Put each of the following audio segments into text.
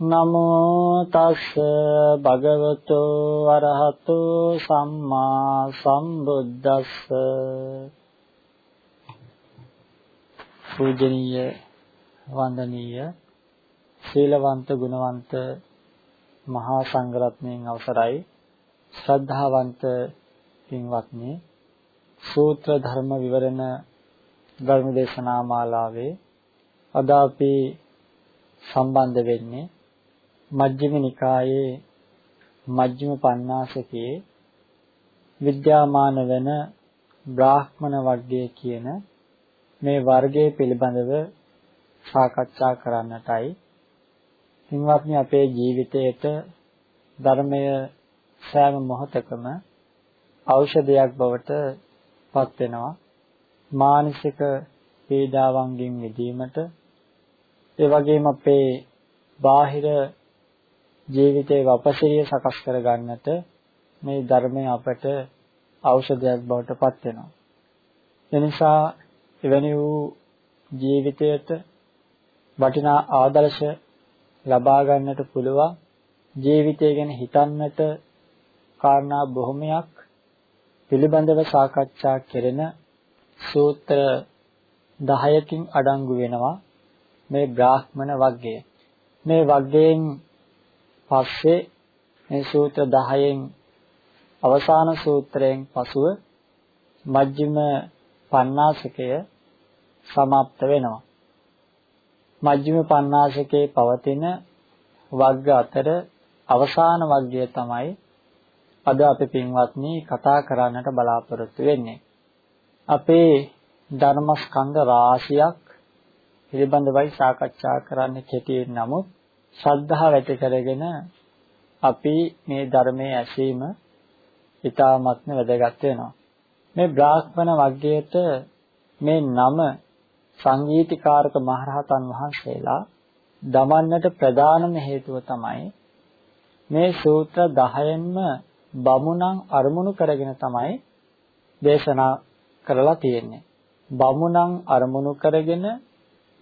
නමෝ තස් භගවතු අරහතු සම්මා සම්බුද්දස්ස. පූජනීය වන්දනීය සීලවන්ත ගුණවන්ත මහා සංඝරත්නයන් අවසරයි. ශ්‍රද්ධාවන්ත පින්වත්නි සූත්‍ර ධර්ම විවරණ ධර්ම දේශනා මාලාවේ අද අපි සම්බන්ධ වෙන්නේ මජ්ක්‍ධිම නිකායේ මජ්ක්‍ධිම පඤ්ඤාසකේ විද්‍යාමාන වෙන බ්‍රාහ්මණ වර්ගය කියන මේ වර්ගයේ පිළිබඳව සාකච්ඡා කරන්නටයි. හින්වත්නි අපේ ජීවිතයට ධර්මය සෑම මොහොතකම ඖෂධයක් බවට පත් වෙනවා. මානසික පීඩාවන්ගෙන් මිදීමට ඒ වගේම අපේ බාහිර ජීවිතයේ වපසිරිය සකස් කර ගන්නට මේ ධර්මය අපට ඖෂධයක් බවට පත් වෙනවා. එනිසා එවැනි වූ ජීවිතයට වටිනා ආදර්ශ ලබා ගන්නට පුළුවන් ජීවිතය ගැන හිතන්නට කාරණා බොහොමයක් පිළිබඳව සාකච්ඡා කෙරෙන සූත්‍ර 10කින් අඩංගු වෙනවා මේ බ්‍රාහ්මණ වර්ගය. මේ වර්ගයෙන් පස්සේ මේ සූත්‍ර 10න් අවසාන සූත්‍රයෙන් පසුව මජ්ක්‍ධිම පඤ්ඤාසකය સમાપ્ત වෙනවා. මජ්ක්‍ධිම පඤ්ඤාසකේ පවතින වර්ග අතර අවසාන වර්ගය තමයි අද අපි පින්වත්නි කතා කරන්නට බලාපොරොත්තු වෙන්නේ. අපේ ධර්මස්කන්ධ රාශියක් පිළිබඳවයි සාකච්ඡා කරන්න කෙටියෙන් නමුත් ශ්‍රද්ධාව ඇති කරගෙන අපි මේ ධර්මයේ ඇසීම ඉතාමත්ම වැදගත් වෙනවා. මේ බ්‍රාහ්මණ වර්ගයට මේ නම සංගීතීකාරක මහරහතන් වහන්සේලා දමන්නට ප්‍රධානම හේතුව තමයි මේ සූත්‍ර 10න්ම බමුණන් අරමුණු කරගෙන තමයි දේශනා කරලා තියෙන්නේ. බමුණන් අරමුණු කරගෙන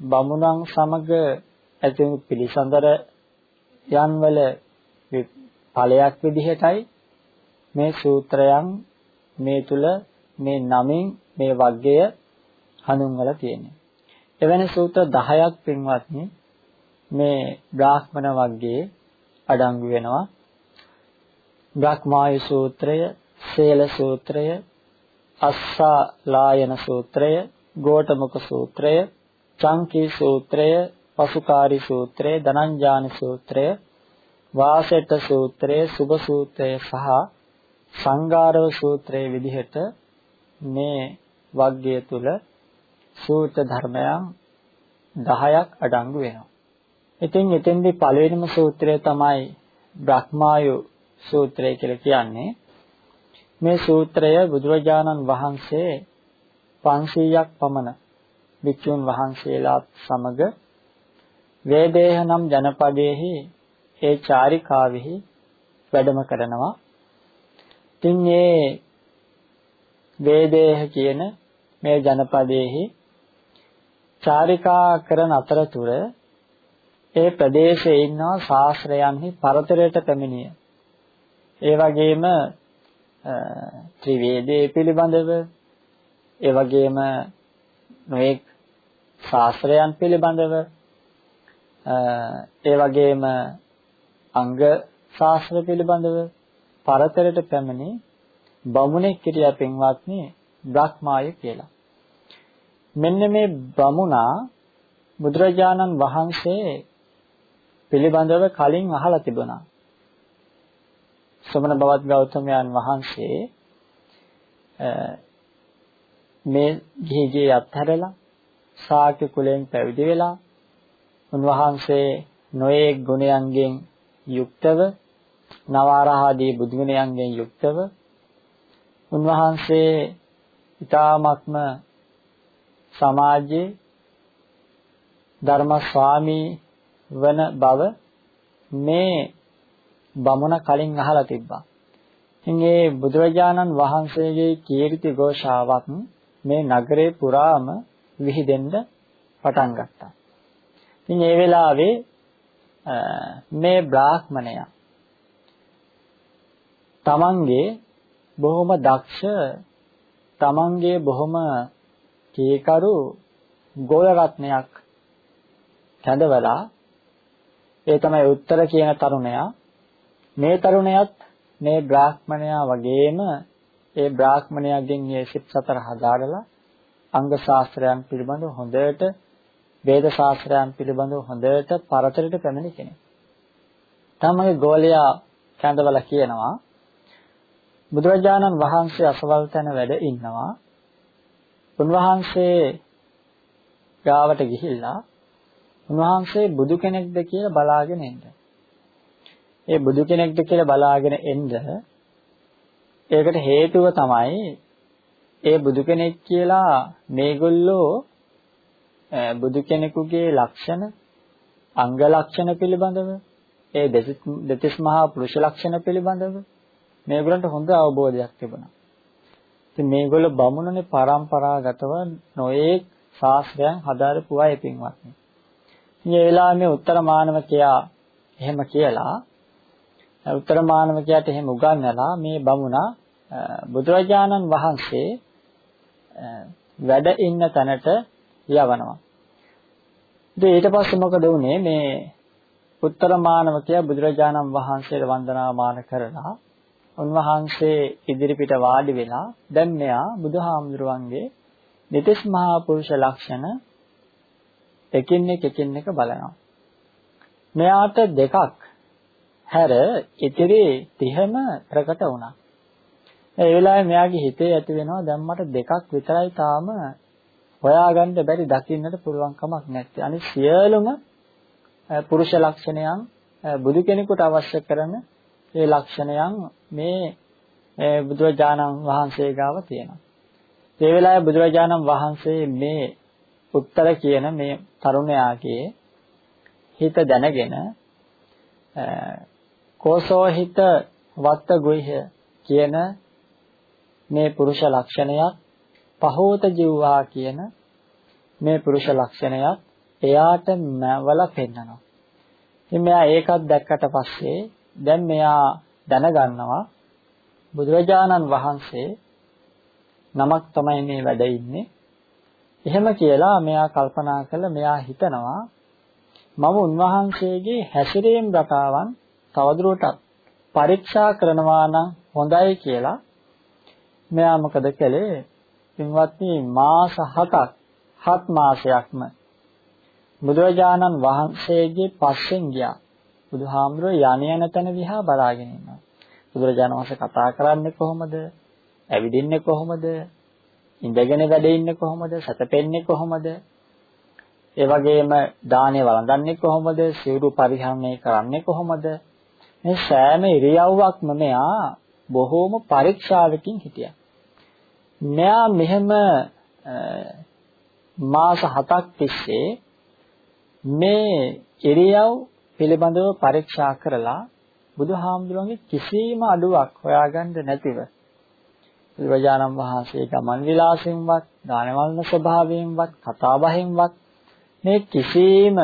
බමුණන් සමග ඇති පිළිසඳර යන්වල ඵලයක් විදිහටයි මේ සූත්‍රයන් මේ තුල මේ නමින් මේ වර්ගය හඳුන්වලා තියෙන්නේ. එවැනි සූත්‍ර 10ක් පින්වත්නි මේ බ්‍රාහ්මණ වර්ගයේ අඩංගු වෙනවා. බ්‍රහ්මායු සූත්‍රය, සේල සූත්‍රය, අස්සා ලායන සූත්‍රය, ගෝඨමුඛ සූත්‍රය, චංකී සූත්‍රය, පසුකාරි සූත්‍රය, ධනංජාන සූත්‍රය, වාසෙට සූත්‍රය, සුභ සූත්‍රය සහ සංගාරව සූත්‍රයේ විදිහට මේ වග්ගය තුල සූත්‍ර ධර්මයන් 10ක් අඩංගු වෙනවා. ඉතින් එතෙන්දී පළවෙනිම සූත්‍රය තමයි බ්‍රහ්මායු සූත්‍රය කියලා කියන්නේ. මේ සූත්‍රය බුදුරජාණන් වහන්සේ 500ක් පමණ භික්ෂුන් වහන්සේලාත් සමග වේදේහ නම් ජනපදයේහි ඒ චාරිකාවෙහි වැඩම කරනවා. ඉතින් මේ වේදේහ කියන මේ ජනපදයේහි චාරිකා කරන අතරතුර ඒ ප්‍රදේශයේ ඉන්නා ශාස්ත්‍රයන්හි පරතරයට පැමිණිය. ඒ වගේම ත්‍රිවේදයේ පිළිබඳව ඒ වගේම නොඑක් ශාස්ත්‍රයන් පිළිබඳව ඒ වගේම අංග ශාස්ත්‍ර පිළිබඳව පරතරයට පැමිණි බමුණෙක් හිටියා පින්වත්නි බ්‍රහ්මාය කියලා. මෙන්න මේ බමුණා බුදුරජාණන් වහන්සේ පිළිබඳව කලින් අහලා තිබුණා. සමන බවත් ගෞතමයන් වහන්සේ මේ ගිහිගේ අත්හැරලා ශාක්‍ය කුලයෙන් පැවිදි වෙලා උන්වහන්සේ නොයේ ගුණයන්ගෙන් යුක්තව නවාරහාදී බුදුගුණයන්ගෙන් යුක්තව උන්වහන්සේ ඊ타මත්ම සමාජයේ ධර්ම ස්වාමී වන බව මේ බමුණ කලින් අහලා තිබ්බා. ඉතින් ඒ බුදුරජාණන් වහන්සේගේ කීර්ති ഘോഷාවක් මේ නගරේ පුරාම විහිදෙන්න පටන් ගත්තා. ඉතින් ඒ වෙලාවේ මේ බ්‍රාහ්මණයා තමන්ගේ බොහොම දක්ෂ තමන්ගේ බොහොම කීකරු ගෝල රත්නයක් කැඳවලා ඒ තමයි උත්තර කියන තරුණයා. මේ තරුණයත් මේ බ්‍රාහ්මණයා වගේම ඒ බ්‍රාහ්මණයාගෙන් මේ සිත් සතර හදාරලා අංග ශාස්ත්‍රයන් පිළිබඳව හොඳට වේද ශාස්ත්‍රයන් පිළිබඳව හොඳට පරතරයට පැමිණි කෙනෙක්. තමගේ ගෝලයා කැඳවලා කියනවා බුදුරජාණන් වහන්සේ අසවල් තැන වැඩ ඉන්නවා. උන්වහන්සේ ගාවට ගිහිල්ලා උන්වහන්සේ බුදු කෙනෙක්ද කියලා බලාගෙන එන්න. ඒ බුදු කෙනෙක්ද කියලා බලාගෙන එන්න ඒකට හේතුව තමයි ඒ බුදු කෙනෙක් කියලා මේගොල්ලෝ බුදු කෙනෙකුගේ ලක්ෂණ අංග ලක්ෂණ පිළිබඳව ඒ දෙතිස් මහා පුරුෂ ලක්ෂණ පිළිබඳව මේගොල්ලන්ට හොඳ අවබෝධයක් තිබුණා. ඉතින් මේගොල්ලෝ බමුණනේ පරම්පරාගතව නොයේක් ශාස්ත්‍රයන් හදාරපු අය පින්වත්නි. මේ වෙලාවේ මේ උත්තර මානවකයා එහෙම කියලා උත්තර මානවකයාට එහෙම උගන්වලා මේ බමුණා බුදුරජාණන් වහන්සේ වැඩ ඉන්න තැනට යවනවා. ඉතින් ඊට පස්සේ මොකද වුනේ මේ උත්තර මානවකයා බුදුරජාණන් වහන්සේට වන්දනාමාන කරලා උන්වහන්සේ ඉදිරිපිට වාඩි වෙලා දැන් මෙයා බුදුහාමුදුරුවන්ගේ දෙතිස් මහා පුරුෂ ලක්ෂණ එකින් එක එකින් එක බලනවා. මෙයාට දෙකක් හැර ඉතිරි 30ම ප්‍රකට වුණා. ඒ වෙලාවේ මෙයාගේ හිතේ ඇති වෙනවා දැන් මට දෙකක් විතරයි තාම හොයාගන්න බැරි දකින්නට පුළුවන් කමක් නැත්තේ. අනිත් සියලුම පුරුෂ ලක්ෂණයන් බුදු කෙනෙකුට අවශ්‍ය කරන ඒ ලක්ෂණයන් මේ බුදුරජාණන් වහන්සේ ගාව තියෙනවා. ඒ වෙලාවේ බුදුරජාණන් වහන්සේ මේ උත්තර කියන මේ තරුණයාගේ හිත දැනගෙන කෝසෝ හිත වත්ත ගුහ්‍ය කියන මේ පුරුෂ ලක්ෂණයක් පහෝත ජීවහා කියන මේ පුරුෂ ලක්ෂණයක් එයාට මවල පෙන්නනවා. ඉතින් මෙයා ඒකත් දැක්කට පස්සේ දැන් මෙයා දැනගන්නවා බුදුරජාණන් වහන්සේ නමක් තමයි මේ වැඩ ඉන්නේ. එහෙම කියලා මෙයා කල්පනා කළා මෙයා හිතනවා මම උන්වහන්සේගේ හැසිරීම් රටාවන් තවදුරටත් පරීක්ෂා කරනවා නම් හොඳයි කියලා මෙයා මොකද කළේ? පින්වත්නි මාස 7ක් හත් මාසයක්ම බුදුරජාණන් වහන්සේගේ පස්සෙන් ගියා. බුදුහාමුදුරුවෝ යණ යන තැන දිහා බලාගෙන ඉන්නවා. බුදුරජාණන් වහන්සේ කතා කරන්නේ කොහොමද? ඇවිදින්නේ කොහොමද? ඉඳගෙන වැඩ ඉන්නේ කොහොමද? සැතපෙන්නේ කොහොමද? ඒ වගේම දානේ වළඳන්නේ කොහොමද? සිවුරු පරිහරණය කරන්නේ කොහොමද? මේ සෑම ඉරියව්වක්ම මෙයා බොහෝම පරීක්ෂාවකින් හිටියා. මෙයා මෙහෙම මාස 7ක් තිස්සේ මේ ඉරියව් පිළිබඳව පරීක්ෂා කරලා බුදුහාමුදුරන්ගේ කිසිම අඩුවක් හොයාගන්න නැතිව බුදුරජාණන් වහන්සේ ගමන් විලාසයෙන්වත් දානවලන ස්වභාවයෙන්වත් කතාබහෙන්වත් මේ කිසිම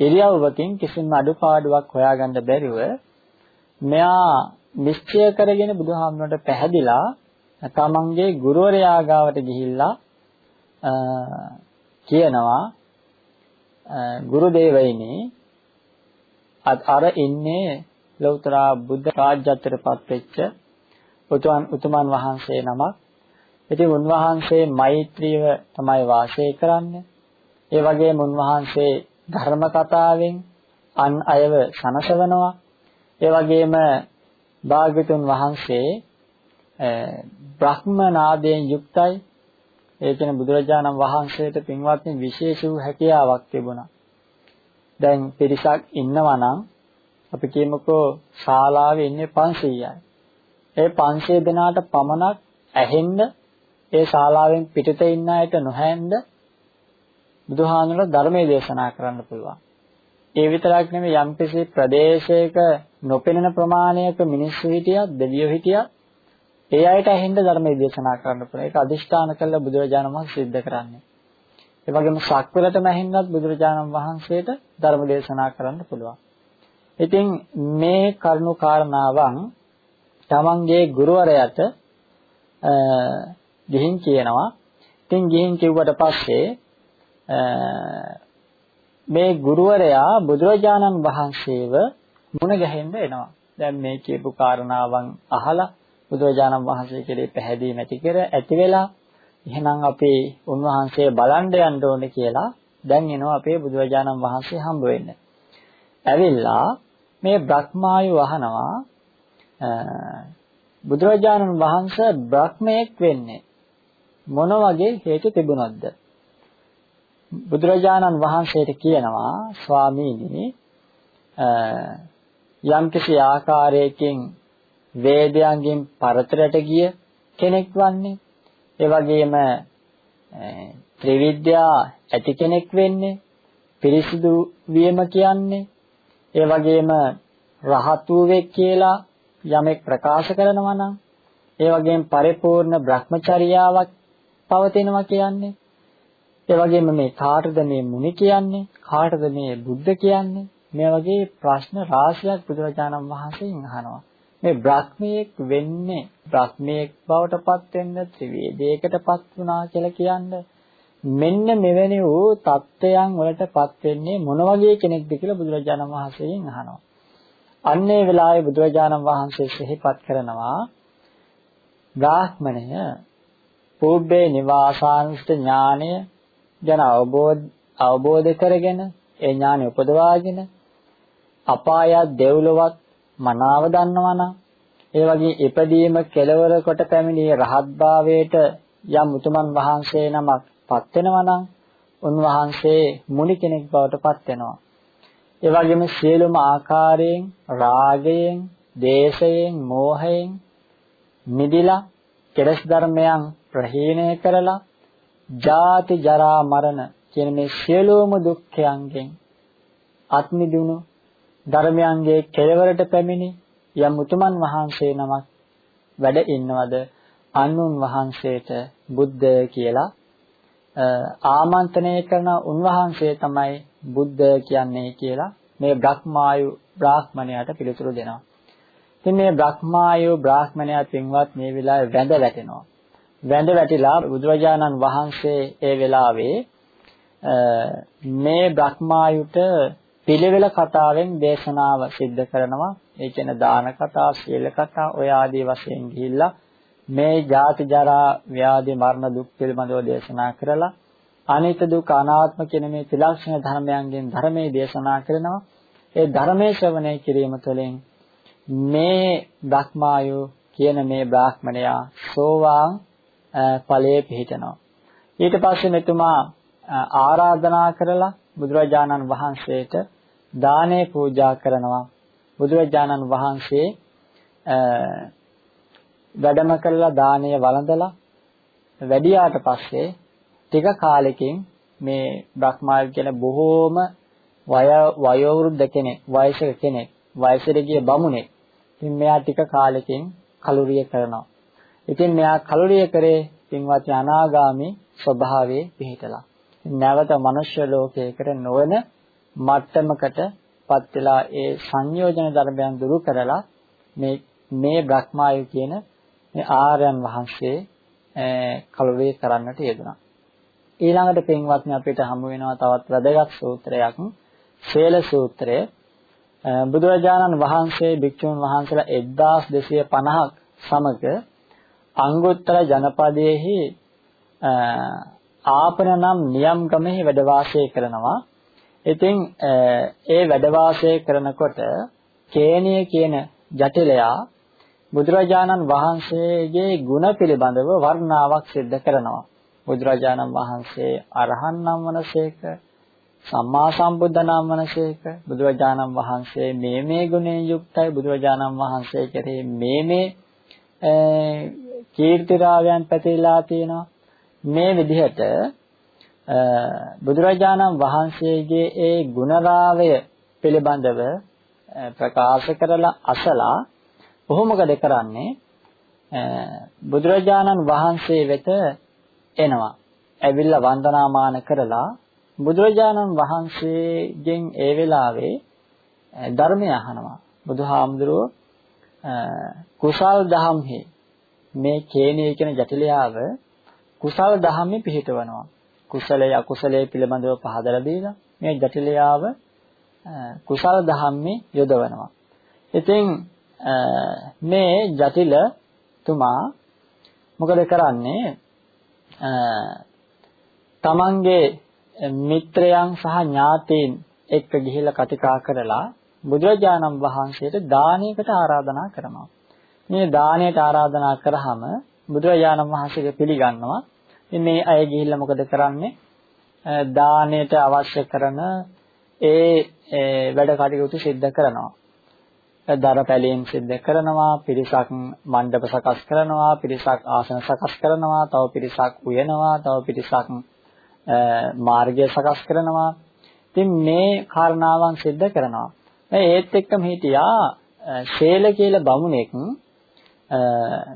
ඉරියව්වකින් කිසිම අඩුපාඩුවක් හොයාගන්න බැරිව මෙයා නිශ්චය කරගෙන බුදුහාමුදුරන්ට පැහැදිලා තමන්ගේ ගුරුවරයා ගාවට ගිහිල්ලා කියනවා ගුරු දේවයිනි අර ඉන්නේ ලෞතර බුද්ධ රාජ්‍යත්වයටපත් වෙච්ච උතුමන් වහන්සේ නමක්. ඉතින් උන්වහන්සේ මෛත්‍රියව තමයි වාසය කරන්නේ. ඒ වගේම උන්වහන්සේ ධර්ම කතාවෙන් අන් අයව සනසවනවා. ඒ වගේම භාග්‍යතුන් වහන්සේ බ්‍රහ්ම නාදයෙන් යුක්තයි. ඒ කියන්නේ බුදුරජාණන් වහන්සේට පින්වත්නි විශේෂ වූ හැකියාවක් තිබුණා. දැන් පිරිසක් ඉන්නවා නම් අපි කියමුකෝ ශාලාවේ ඉන්නේ 500යි. ඒ 500 දෙනාට පමණක් ඇහෙන්න ඒ ශාලාවෙන් පිටත ඉන්න අයට නොහැඳ බුදුහාමුදුරුවෝ ධර්මයේ දේශනා කරන්න පුළුවන්. ඒ විතරක් නෙමෙයි යම්කිසි ප්‍රදේශයක නොපෙනෙන ප්‍රමාණයක මිනිස්සු හිටියත් දෙවියෝ හිටියත් ඒ අයට ඇහෙන්න ධර්මයේ දේශනා කරන්න පුළුවන්. ඒක අදිෂ්ඨාන කළ බුදුරජාණන් වහන්සේ සිද්ධ කරන්නේ. ඒ වගේම සක්වලටම ඇහෙන්නත් බුදුරජාණන් වහන්සේට ධර්ම දේශනා කරන්න පුළුවන්. ඉතින් මේ කරුණු කාරණාවන් තමන්ගේ ගුරුවරයාට ගිහින් කියනවා. ඉතින් ගිහින් කිව්වට පස්සේ මේ ගුරුවරයා බුදුරජාණන් වහන්සේව මුණ ගැහෙන්න එනවා. දැන් මේ කියපු කාරණාවන් අහලා බුදුරජාණන් වහන්සේ කෙරේ පැහැදිලි නැති කර ඇති වෙලා එහෙනම් අපි උන්වහන්සේ බලන්න යන්න ඕනේ කියලා දැන් එනවා අපේ බුදුරජාණන් වහන්සේ හම්බ වෙන්න. ඇවිල්ලා මේ බ්‍රහ්මායු වහනවා බුදුරජාණන් වහන්සේ බ්‍රහ්මයෙක් වෙන්නේ මොන වගේ හේතු තිබුණොත්ද? බුදුරජාණන් වහන්සේට කියනවා ස්වාමීනි යම්කිසි ආකාරයකින් වේදයන්ගෙන් පරතරට ගිය කෙනෙක් වන්නේ. ඒ වගේම ත්‍රිවිද්‍යා ඇති කෙනෙක් වෙන්නේ පිරිසිදු වීම කියන්නේ. ඒ වගේම රහත් වූවෙක් කියලා යමෙක් ප්‍රකාශ කරනවා නම් ඒ වගේම පරිපූර්ණ Brahmacharyaවක් පවතිනවා කියන්නේ. ඒ වගේම මේ කාටද මේ මුනි කියන්නේ කාටද මේ බුද්ධ කියන්නේ මේ වගේ ප්‍රශ්න රාශියක් බුදුරජාණන් වහන්සේගෙන් අහනවා. මේ බ්‍රහ්මයෙක් වෙන්නේ බ්‍රහ්මයෙක් බවට පත් වෙන්න ත්‍රිවේදයකටපත් වුණා කියලා කියන්නේ මෙන්න මෙවැනි වූ தත්වයන් වලටපත් වෙන්නේ මොන වගේ කෙනෙක්ද කියලා බුදුරජාණන් වහන්සේගෙන් අහනවා. අන්නේ වෙලාවේ බුදුරජාණන් වහන්සේ සිහිපත් කරනවා බ්‍රාහ්මණය පූර්වේ නිවාසානුෂ්ඨ ඥානය ගැන අවබෝධ අවබෝධ කරගෙන ඒ ඥානය උපදවාගෙන අපාය දෙව්ලොවත් මනාව දන්නවනම් ඒ වගේ ඉපදීම කෙලවර කොට පැමිණි රහත් භාවයට යම් උතුමන් වහන්සේ නමක් පත් වෙනවා නම් උන්වහන්සේ මුනි කෙනෙක් බවට පත් වෙනවා. ඒ වගේම සියලුම ආකාරයෙන් රාගයෙන්, දේශයෙන්, මෝහයෙන් මිදිලා කෙලස් ධර්මයන් ප්‍රහීණය කරලා ජාති ජරා මරණ කියන මේ සියලුම දුක්ඛයන්ගෙන් අත්මිදුණු ධර්මයන්ගේ කෙලවරට පැමිණි යම් උතුමන් වහන්සේ නමක් වැඩ ඉන්නවද අනුන් වහන්සේට බුද්ධ කියලා ආමන්ත්‍රණය කරන උන්වහන්සේ තමයි බුද්ධ කියන්නේ කියලා මේ බ්‍රහ්මායු බ්‍රාහ්මණයාට පිළිතුරු දෙනවා. ඉතින් මේ බ්‍රහ්මායු බ්‍රාහ්මණයා පින්වත් මේ වෙලාවේ වැඳ වැටෙනවා. වැඳ වැටිලා බුදුරජාණන් වහන්සේ ඒ වෙලාවේ මේ බ්‍රහ්මායුට පිළිවෙල කතාවෙන් දේශනාව සිද්ධ කරනවා. ඒ කියන්නේ දාන කතා, සීල කතා ඔය ආදී වශයෙන් ගිහිල්ලා මේ ජාති ජරා ව්‍යාධි මරණ දුක් පිළිබඳව දේශනා කරලා අනිත්‍ය දුක් අනාත්ම කියන මේ ත්‍රිලක්ෂණ ධර්මයන්ගෙන් ධර්මයේ දේශනා කරනවා. ඒ ධර්මයේ ශ්‍රවණය කිරීම තුළින් මේ බ්‍රහ්මායු කියන මේ බ්‍රාහ්මණයා සෝවාන් ඵලයේ පිහිටනවා. ඊට පස්සේ මෙතුමා ආරාධනා කරලා බුදුරජාණන් වහන්සේට දානේ පූජා කරනවා. බුදුරජාණන් වහන්සේ වැඩම කළා දානය වළඳලා වැඩියාට පස්සේ ටික කාලෙකින් මේ බ්‍රහ්මාල් කියන බොහෝම වයෝ වෘද්ධ කෙනෙක් වයසක කෙනෙක් වයසට ගිය බමුණෙක්. ඉතින් මෙයා ටික කාලෙකින් කලුරිය කරනවා. ඉතින් මෙයා කලුරිය කරේ පින්වත් අනාගාමි ස්වභාවයේ පිහිටලා. නැවත මනුෂ්‍ය ලෝකයකට නොවන මට්ටමකට පත් වෙලා ඒ සංයෝජන ධර්මයන් දුරු කරලා මේ මේ බ්‍රහ්මායු කියන මේ ආර්යයන් වහන්සේ කලුරිය කරන්නට යෙදුණා. ඊළඟට පින්වත්නි අපිට හමු වෙනවා තවත් වැදගත් සූත්‍රයක් ශේල සූත්‍රය බුදුරජාණන් වහන්සේ භික්ෂුන් වහන්සේලා 1250ක් සමග අංගුත්තර ජනපදයේහි ආපන නම් නියම්ගමෙහි වැඩ වාසය කරනවා. ඉතින් ඒ වැඩ වාසය කරනකොට කේනිය කියන ජටිලයා බුදුරජාණන් වහන්සේගේ ගුණ පිළිබඳව වර්ණාවක් සිද්ධ කරනවා. බුදුරජාණන් වහන්සේ අරහන් නම් වනසේක සම්මා සම්බුද්ධ නම් වනසේක බුදුරජාණන් වහන්සේ මේ මේ ගුණයෙන් යුක්තයි. බුදුරජාණන් වහන්සේ කෙරෙහි මේ මේ කීර්තිරාවයන් පැතිරලා තියෙනවා. මේ විදිහට බුදුරජාණන් වහන්සේගේ ඒ ගුණරාවය පිළිබඳව ප්‍රකාශ කරලා අසලා කොහොම මොකද කරන්නේ? බුදුරජාණන් වහන්සේ වෙත එනවා. ඇවිල්ලා වන්දනාමාන කරලා බුදුරජාණන් වහන්සේගෙන් ඒ වෙලාවේ ධර්මය අහනවා. බුදුහාමුදුරුවෝ කුසල් දහම්හි මේ කේනිය කියන ජටිලයාව කුසල් දහම්හි පිහිටවනවා. කුසලයේ අකුසලයේ පිළිබඳව පහදලා දීලා මේ ජටිලයාව කුසල් දහම්හි යොදවනවා ඉතින් මේ ජටිල තුමා මොකද කරන්නේ තමන්ගේ මිත්‍රයන් සහ ඥාතීන් එක්ක ගිහිලා කතිකා කරලා බුදුරජාණන් වහන්සේට දානයකට ආරාධනා කරනවා. මේ දානයට ආරාධනා කරාම බුදුරජාණන් වහන්සේක පිළිගන්නවා. ඉතින් මේ අය ගිහිල්ලා මොකද කරන්නේ? දානයට අවශ්‍ය කරන ඒ වැඩ කටයුතු සිද්ධ කරනවා. දර පැලීම් සිද්ධ කරනවා, පිරිසක් මණ්ඩප සකස් කරනවා, පිරිසක් ආසන සකස් කරනවා, තව පිරිසක් උයනවා, තව පිරිසක් මාර්ගය සකස් කරනවා. ඉතින් මේ කාරණාවන් සිද්ධ කරනවා. ඒත් එක්කම හිටියා ශේල කියලා බමුණෙක්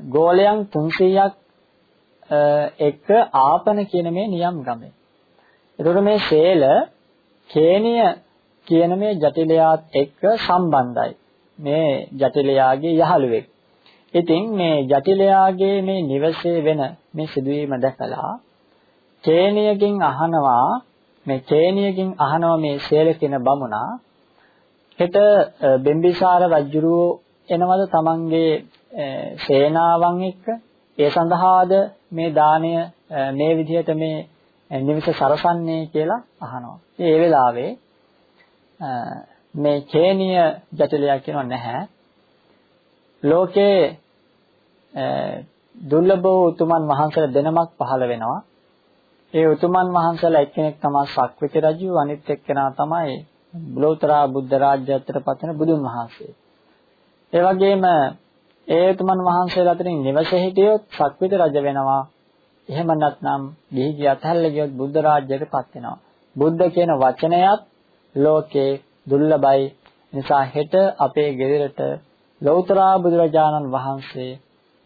ගෝලයන් 300ක් එක්ක ආපන කියන මේ නියම් ගමේ. එතකොට මේ ශේල කේනිය කියන මේ ජටිලයාත් එක්ක සම්බන්ධයි. මේ ජටිලයාගේ යහළුවෙක්. ඉතින් මේ ජටිලයාගේ මේ නිවසේ වෙන මේ සිදුවීම දැකලා කේනියකින් අහනවා මේ කේනියකින් අහනවා මේ ශේල කියන බමුණා හෙට බිම්බිසාර රජුරෝ එනවද තමන්ගේ සේනාවන් එක්ක ඒ සඳහාද මේ දාණය මේ විදිහට මේ නිවිස සරසන්නේ කියලා අහනවා. ඒ වෙලාවේ මේ කේනිය ජටිලයා කියනවා නැහැ. ලෝකේ දුර්ලභ උතුමන් වහන්සේලා දෙනමක් පහළ වෙනවා. ඒ උතුමන් වහන්සේලා එක්කෙනෙක් තමයි සක්විති රජු අනිත් එක්කෙනා තමයි ලෝතර බුද්ධ රාජ්‍යයට පත්වන බුදුන් වහන්සේ. ඒ වගේම ඒ උතුමන් වහන්සේලා අතරින් නිවසේ හිටියොත් සක්විති රජ වෙනවා. එහෙම නැත්නම් ගිහි ගිය අතහැරලා ගියොත් බුද්ධ රාජ්‍යයට පත් වෙනවා. බුද්ධ කියන වචනයත් ලෝකේ දුර්ලභයි. නිසා හෙට අපේ ගෙදරට ලෞතර බුදුරජාණන් වහන්සේ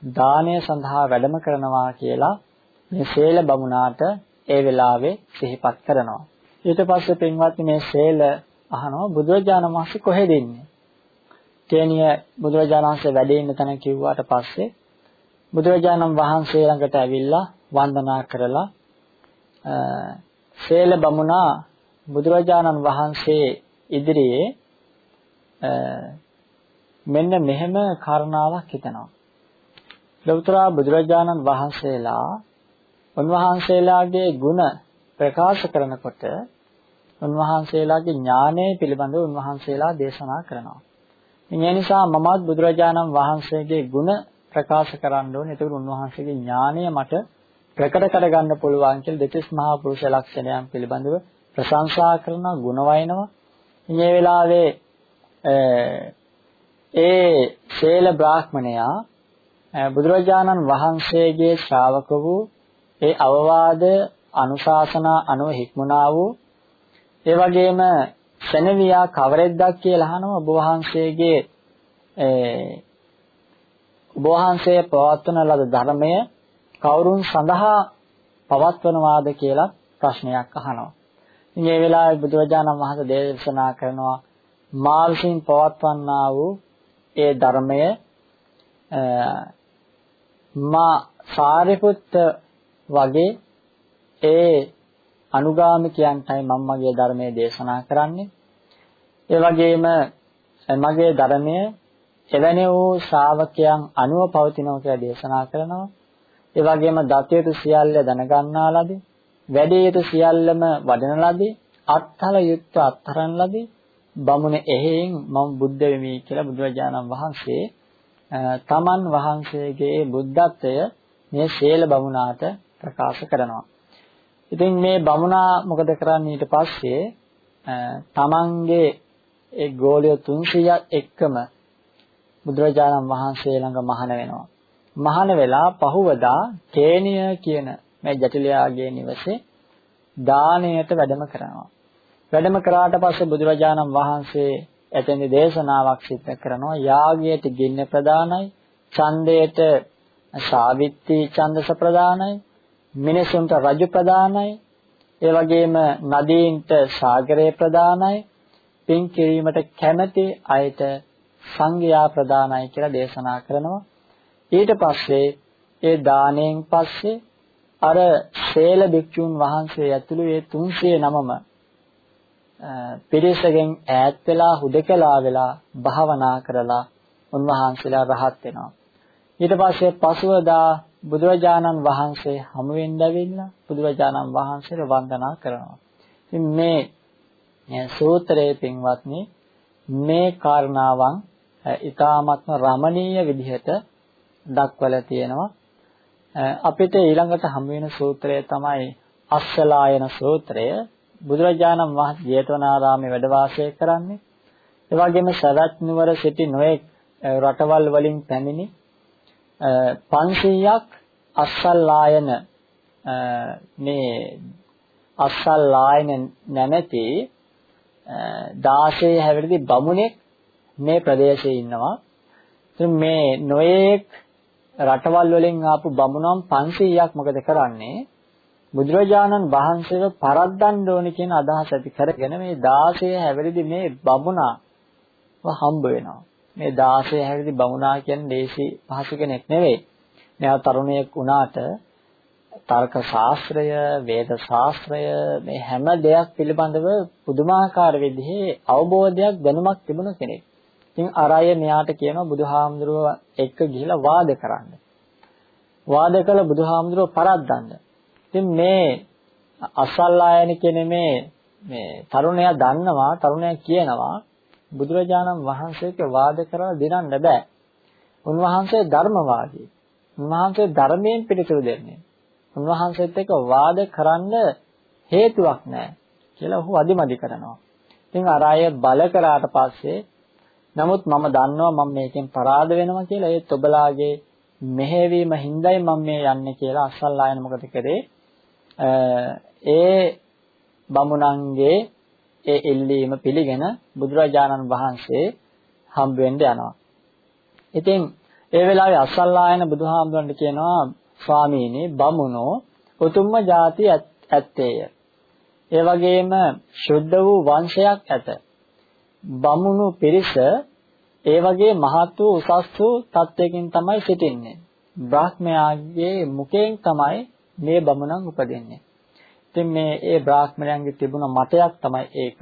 දානය සඳහා වැඩම කරනවා කියලා මේ ශේල බමුණාට ඒ වෙලාවේ සිහිපත් කරනවා. ඊට පස්සේ පින්වත්නි මේ ශේල අහනවා බුදුරජාණන් වහන්සේ කොහෙද ඉන්නේ? කේනිය බුදුරජාණන් වහන්සේ වැඩ ඉන්න තැන කිව්වාට පස්සේ බුදුරජාණන් වහන්සේ ළඟට ඇවිල්ලා වන්දනා කරලා ශේල බමුණා බුදුරජාණන් වහන්සේ ඉදිරියේ මෙන්න මෙහෙම කාරණාවක් හිතනවා. ලෞතර බුදුරජාණන් වහන්සේලා උන්වහන්සේලාගේ ගුණ ප්‍රකාශ කරනකොට උන්වහන්සේලාගේ ඥානය පිළිබඳව උන්වහන්සේලා දේශනා කරනවා. මේ නිසා මමත් බුදුරජාණන් වහන්සේගේ ගුණ ප්‍රකාශ කරන්න ඕනේ. ඒක උන්වහන්සේගේ ඥානය මට ප්‍රකට කරගන්න පුළුවන් කියලා දෙතිස් මහා පුරුෂ ලක්ෂණයන් පිළිබඳව ප්‍රශංසා කරන ගුණ වයින්නවා. මේ වෙලාවේ ඒ ශේල බ්‍රාහ්මණයා බුදුරජාණන් වහන්සේගේ ශ්‍රාවක වූ ඒ අවවාද අනුශාසනා අනුව හික්මුණා වූ ඒ වගේම සෙනවියා කවරෙද්දක් කියලා අහනවා ඔබ වහන්සේගේ ඔබ වහන්සේ පවත්වන ලද ධර්මය කවුරුන් සඳහා පවත්වනවාද කියලා ප්‍රශ්නයක් අහනවා. ඉතින් මේ වෙලාවේ බුදුරජාණන් වහන්සේ දේශනා කරනවා මා විසින් පවත්වන්නා වූ ඒ ධර්මය මා සාරිපුත්ත වගේ ඒ අනුගාමිකයන්ටයි මම මගේ ධර්මයේ දේශනා කරන්නේ. ඒ වගේම මගේ ධර්මය එවැනි වූ ශ්‍රාවකයන් අනුව පවතිනවා කියලා දේශනා කරනවා. ඒ වගේම දතයුතු සියල්ල දැනගන්නා ලදී. වැඩි යුතු සියල්ලම වඩන ලදී. අත්හල යුක්ත අත්හරන ලදී. බමුණ එහෙයින් මම බුද්ධ වෙමි කියලා බුදුරජාණන් වහන්සේ තමන් වහන්සේගේ බුද්ධත්වය මේ ශේල බමුණාට ප්‍රකාශ කරනවා. ඉතින් මේ බමුණා මොකද කරන්නේ ඊට පස්සේ තමන්ගේ ඒ ගෝලිය 300ක් එක්කම බුදුරජාණන් වහන්සේ ළඟ මහාන වෙනවා. මහාන වෙලා පහුවදා කේනිය කියන මේ ජටිලයාගේ නිවසේ දාණයට වැඩම කරනවා. වැඩම කරාට පස්සේ බුදුරජාණන් වහන්සේ එතෙන්දි දේශනාවක් සිද්ධ කරනවා යාගයට ගින්න ප්‍රදානයි ඡන්දයට සාවිත්‍රි ඡන්දස ප්‍රදානයි මිනිසුන්ට රජු ප්‍රදානයි. ඒ වගේම නදීන්ට සාගරේ ප්‍රදානයි. පින් කිරීමට කැමැති අයට සංඝයා ප්‍රදානයි කියලා දේශනා කරනවා. ඊට පස්සේ ඒ දාණයෙන් පස්සේ අර ශේල භික්ෂුන් වහන්සේ ඇතුළු ඒ 309ම පිරිසගෙන් ඈත් වෙලා හුදකලා වෙලා භාවනා කරලා උන්වහන්සේලා රහත් වෙනවා. ඊට පස්සේ පසුවදා බුදුරජාණන් වහන්සේ හමු වෙන්න ඇවිල්ලා බුදුරජාණන් වහන්සේට වන්දනා කරනවා. ඉතින් මේ සූත්‍රයේ පින්වත්නි මේ කාරණාවන් ඊ타මත්ම රමණීය විදිහට දක්වලා තියෙනවා. අපිට ඊළඟට හමු වෙන සූත්‍රය තමයි අස්සලායන සූත්‍රය. බුදුරජාණන් වහන්සේ ජේතවනාරාමේ වැඩ වාසය කරන්නේ. ඒ වගේම සරත් නුවර සිටි නොයෙක් රටවල් වලින් පැමිණි 500ක් අස්සල්ලායන මේ අස්සල්ලායන නැමැති 16 හැවිරිදි බමුණෙක් මේ ප්‍රදේශයේ ඉන්නවා. ඉතින් මේ නොයෙක් රටවල් වලින් ආපු බමුණන් 500ක් මොකද කරන්නේ? බුදුරජාණන් වහන්සේව පරද්දන්න ඕනේ කියන අදහස ඇති කරගෙන මේ 16 හැවිරිදි මේ බමුණාව හම්බ වෙනවා. මේ 16 හැවිරිදි බමුණා කියන්නේ දේශි පහසු කෙනෙක් නෙවෙයි. මෙයා තරුණයෙක් වුණාට තර්ක ශාස්ත්‍රය, වේද ශාස්ත්‍රය මේ හැම දෙයක් පිළිබඳව පුදුමාකාර විදිහේ අවබෝධයක් දැනුමක් තිබුණ කෙනෙක්. ඉතින් අරය මෙයාට කියනවා බුදුහාමුදුරුව එක්ක ගිහිලා වාද කරන්න. වාද කළ බුදුහාමුදුරුව පරද්දන්න. ඉතින් මේ අසල්ලායන කියන මේ මේ තරුණයා දන්නවා තරුණයා කියනවා බුදුරජාණන් වහන්සේට වාද කරලා දිනන්න බෑ. උන්වහන්සේ ධර්මවාදී. උන්වහන්සේ ධර්මයෙන් පිළිතුරු දෙන්නේ. උන්වහන්සේත් එක්ක වාද කරන්න හේතුවක් නැහැ කියලා ඔහු අදිමදි කරනවා. ඉතින් අර අය බල කරාට පස්සේ නමුත් මම දන්නවා මම මේකෙන් පරාද වෙනවා කියලා ඒත් ඔබලාගේ මෙහෙවීම හින්දායි මම මේ යන්නේ කියලා අසල්ලායන මොකද කරේ ඒ බමුණන්ගේ ඒ ඉල්ලීම පිළිගෙන බුදුරජාණන් වහන්සේ හම්බ වෙන්න යනවා. ඉතින් ඒ වෙලාවේ අසල්ලායන බුදුහාමුදුරන්ට කියනවා ස්වාමීනි බමුණෝ උතුම්ම ಜಾති ඇත්තේය. ඒ වගේම ශුද්ධ වූ වංශයක් ඇත. බමුණු පිරිස ඒ වගේ මහත් වූ උසස් වූ තත්වයකින් තමයි සිටින්නේ. බ්‍රාහ්මයාගේ මුඛයෙන් තමයි මේ බමුණන් උපදින්නේ. ඉතින් මේ ඒ බ්‍රාහ්මණයන්ගේ තිබුණ මතයක් තමයි ඒක.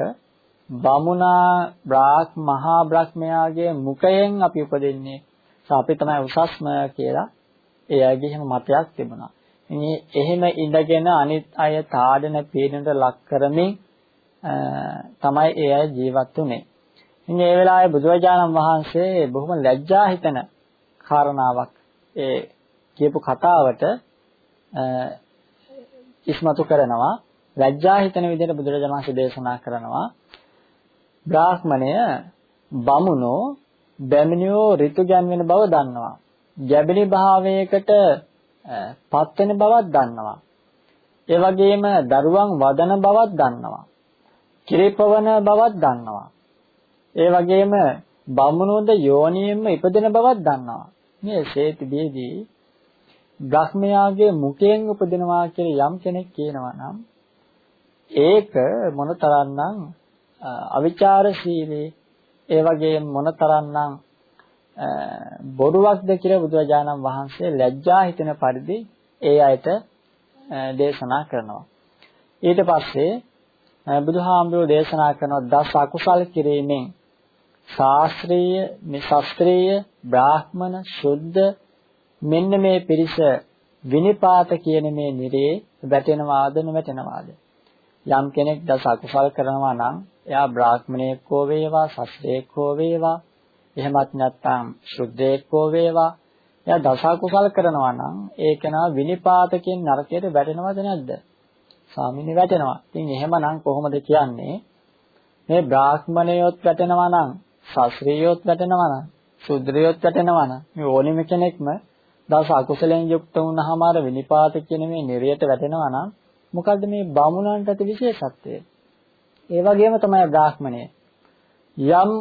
බමුණා බ්‍රාහ් මහා බ්‍රහ්මයාගේ මුඛයෙන් අපි උපදින්නේ. අපි තමයි උසස්ම කියලා ඒ අයගේ එහෙම මතයක් තිබුණා. ඉතින් එහෙම ඉඳගෙන අනිත් අය තාඩන පීඩනට ලක් කරමින් තමයි ඒ අය ජීවත් වුනේ. ඉතින් ඒ වෙලාවේ බුදුරජාණන් වහන්සේ බොහොම ලැජ්ජා හිතෙන කාරණාවක් ඒ කියපු කතාවට ඉස්මතු කරනවා ලැජ්ජා හිතෙන විදිහට බුදුරජාණන් වහන්සේ දේශනා කරනවා. බ්‍රාහ්මණය බමුණෝ බැමිණියෝ ඍතු ගැන්වෙන බව දන්නවා. ගැබිනි භාවයකට පත් වෙන බවක් දන්නවා. ඒ වගේම දරුවන් වදන බවක් දන්නවා. කිරිපවන බවක් දන්නවා. ඒ වගේම බමුණෝද යෝනියෙන්ම ඉපදෙන බවක් දන්නවා. මේ ශේතිදීදී බ්‍රහ්මයාගේ මුඛයෙන් උපදිනවා කියලා යම් කෙනෙක් කියනවා නම් ඒක මොනතරම්නම් අවිචාරශීලී ඒ වගේම මොනතරම්නම් බොරුවක්ද කියලා බුදුරජාණන් වහන්සේ ලැජ්ජා හිතෙන පරිදි ඒ අයට දේශනා කරනවා. ඊට පස්සේ බුදුහාමුදුරෝ දේශනා කරන දස අකුසල් කිරීමෙන්. ශාස්ත්‍රීය මේ ශාස්ත්‍රීය බ්‍රාහ්මණ ශුද්ධ මෙන්න මේ පිරිස විනිපාත කියන මේ නිරේ වැටෙනවාද නොවැටෙනවාද යම් කෙනෙක් දස අකුසල් කරනවා නම් එයා බ්‍රාහ්මණයෙක් හෝ වේවා ශාස්ත්‍රයෙක් හෝ වේවා එහෙමත් නැත්නම් ශුද්ධයෙක් හෝ වේවා එයා දස අකුසල් කරනවා නම් ඒක නා විනිපාත කියන නරකයට වැටෙනවද නැද්ද? ස්වාමීනි වැටෙනවා. ඉතින් එහෙමනම් කොහොමද කියන්නේ? මේ බ්‍රාහ්මණයොත් වැටෙනවා නම් ශාස්ත්‍රීයොත් වැටෙනවා නම් ශුද්‍රයොත් වැටෙනවා නම් මේ ඕනෙම කෙනෙක්ම දස අකුසලෙන් යුක්ත වුණාම අර විනිපාත කියන මේ නිරයට වැටෙනවා නම් මොකද්ද මේ බමුණන්ට ඇති විශේෂත්වය? ඒ වගේම තමයි බ්‍රාහ්මණය. යම්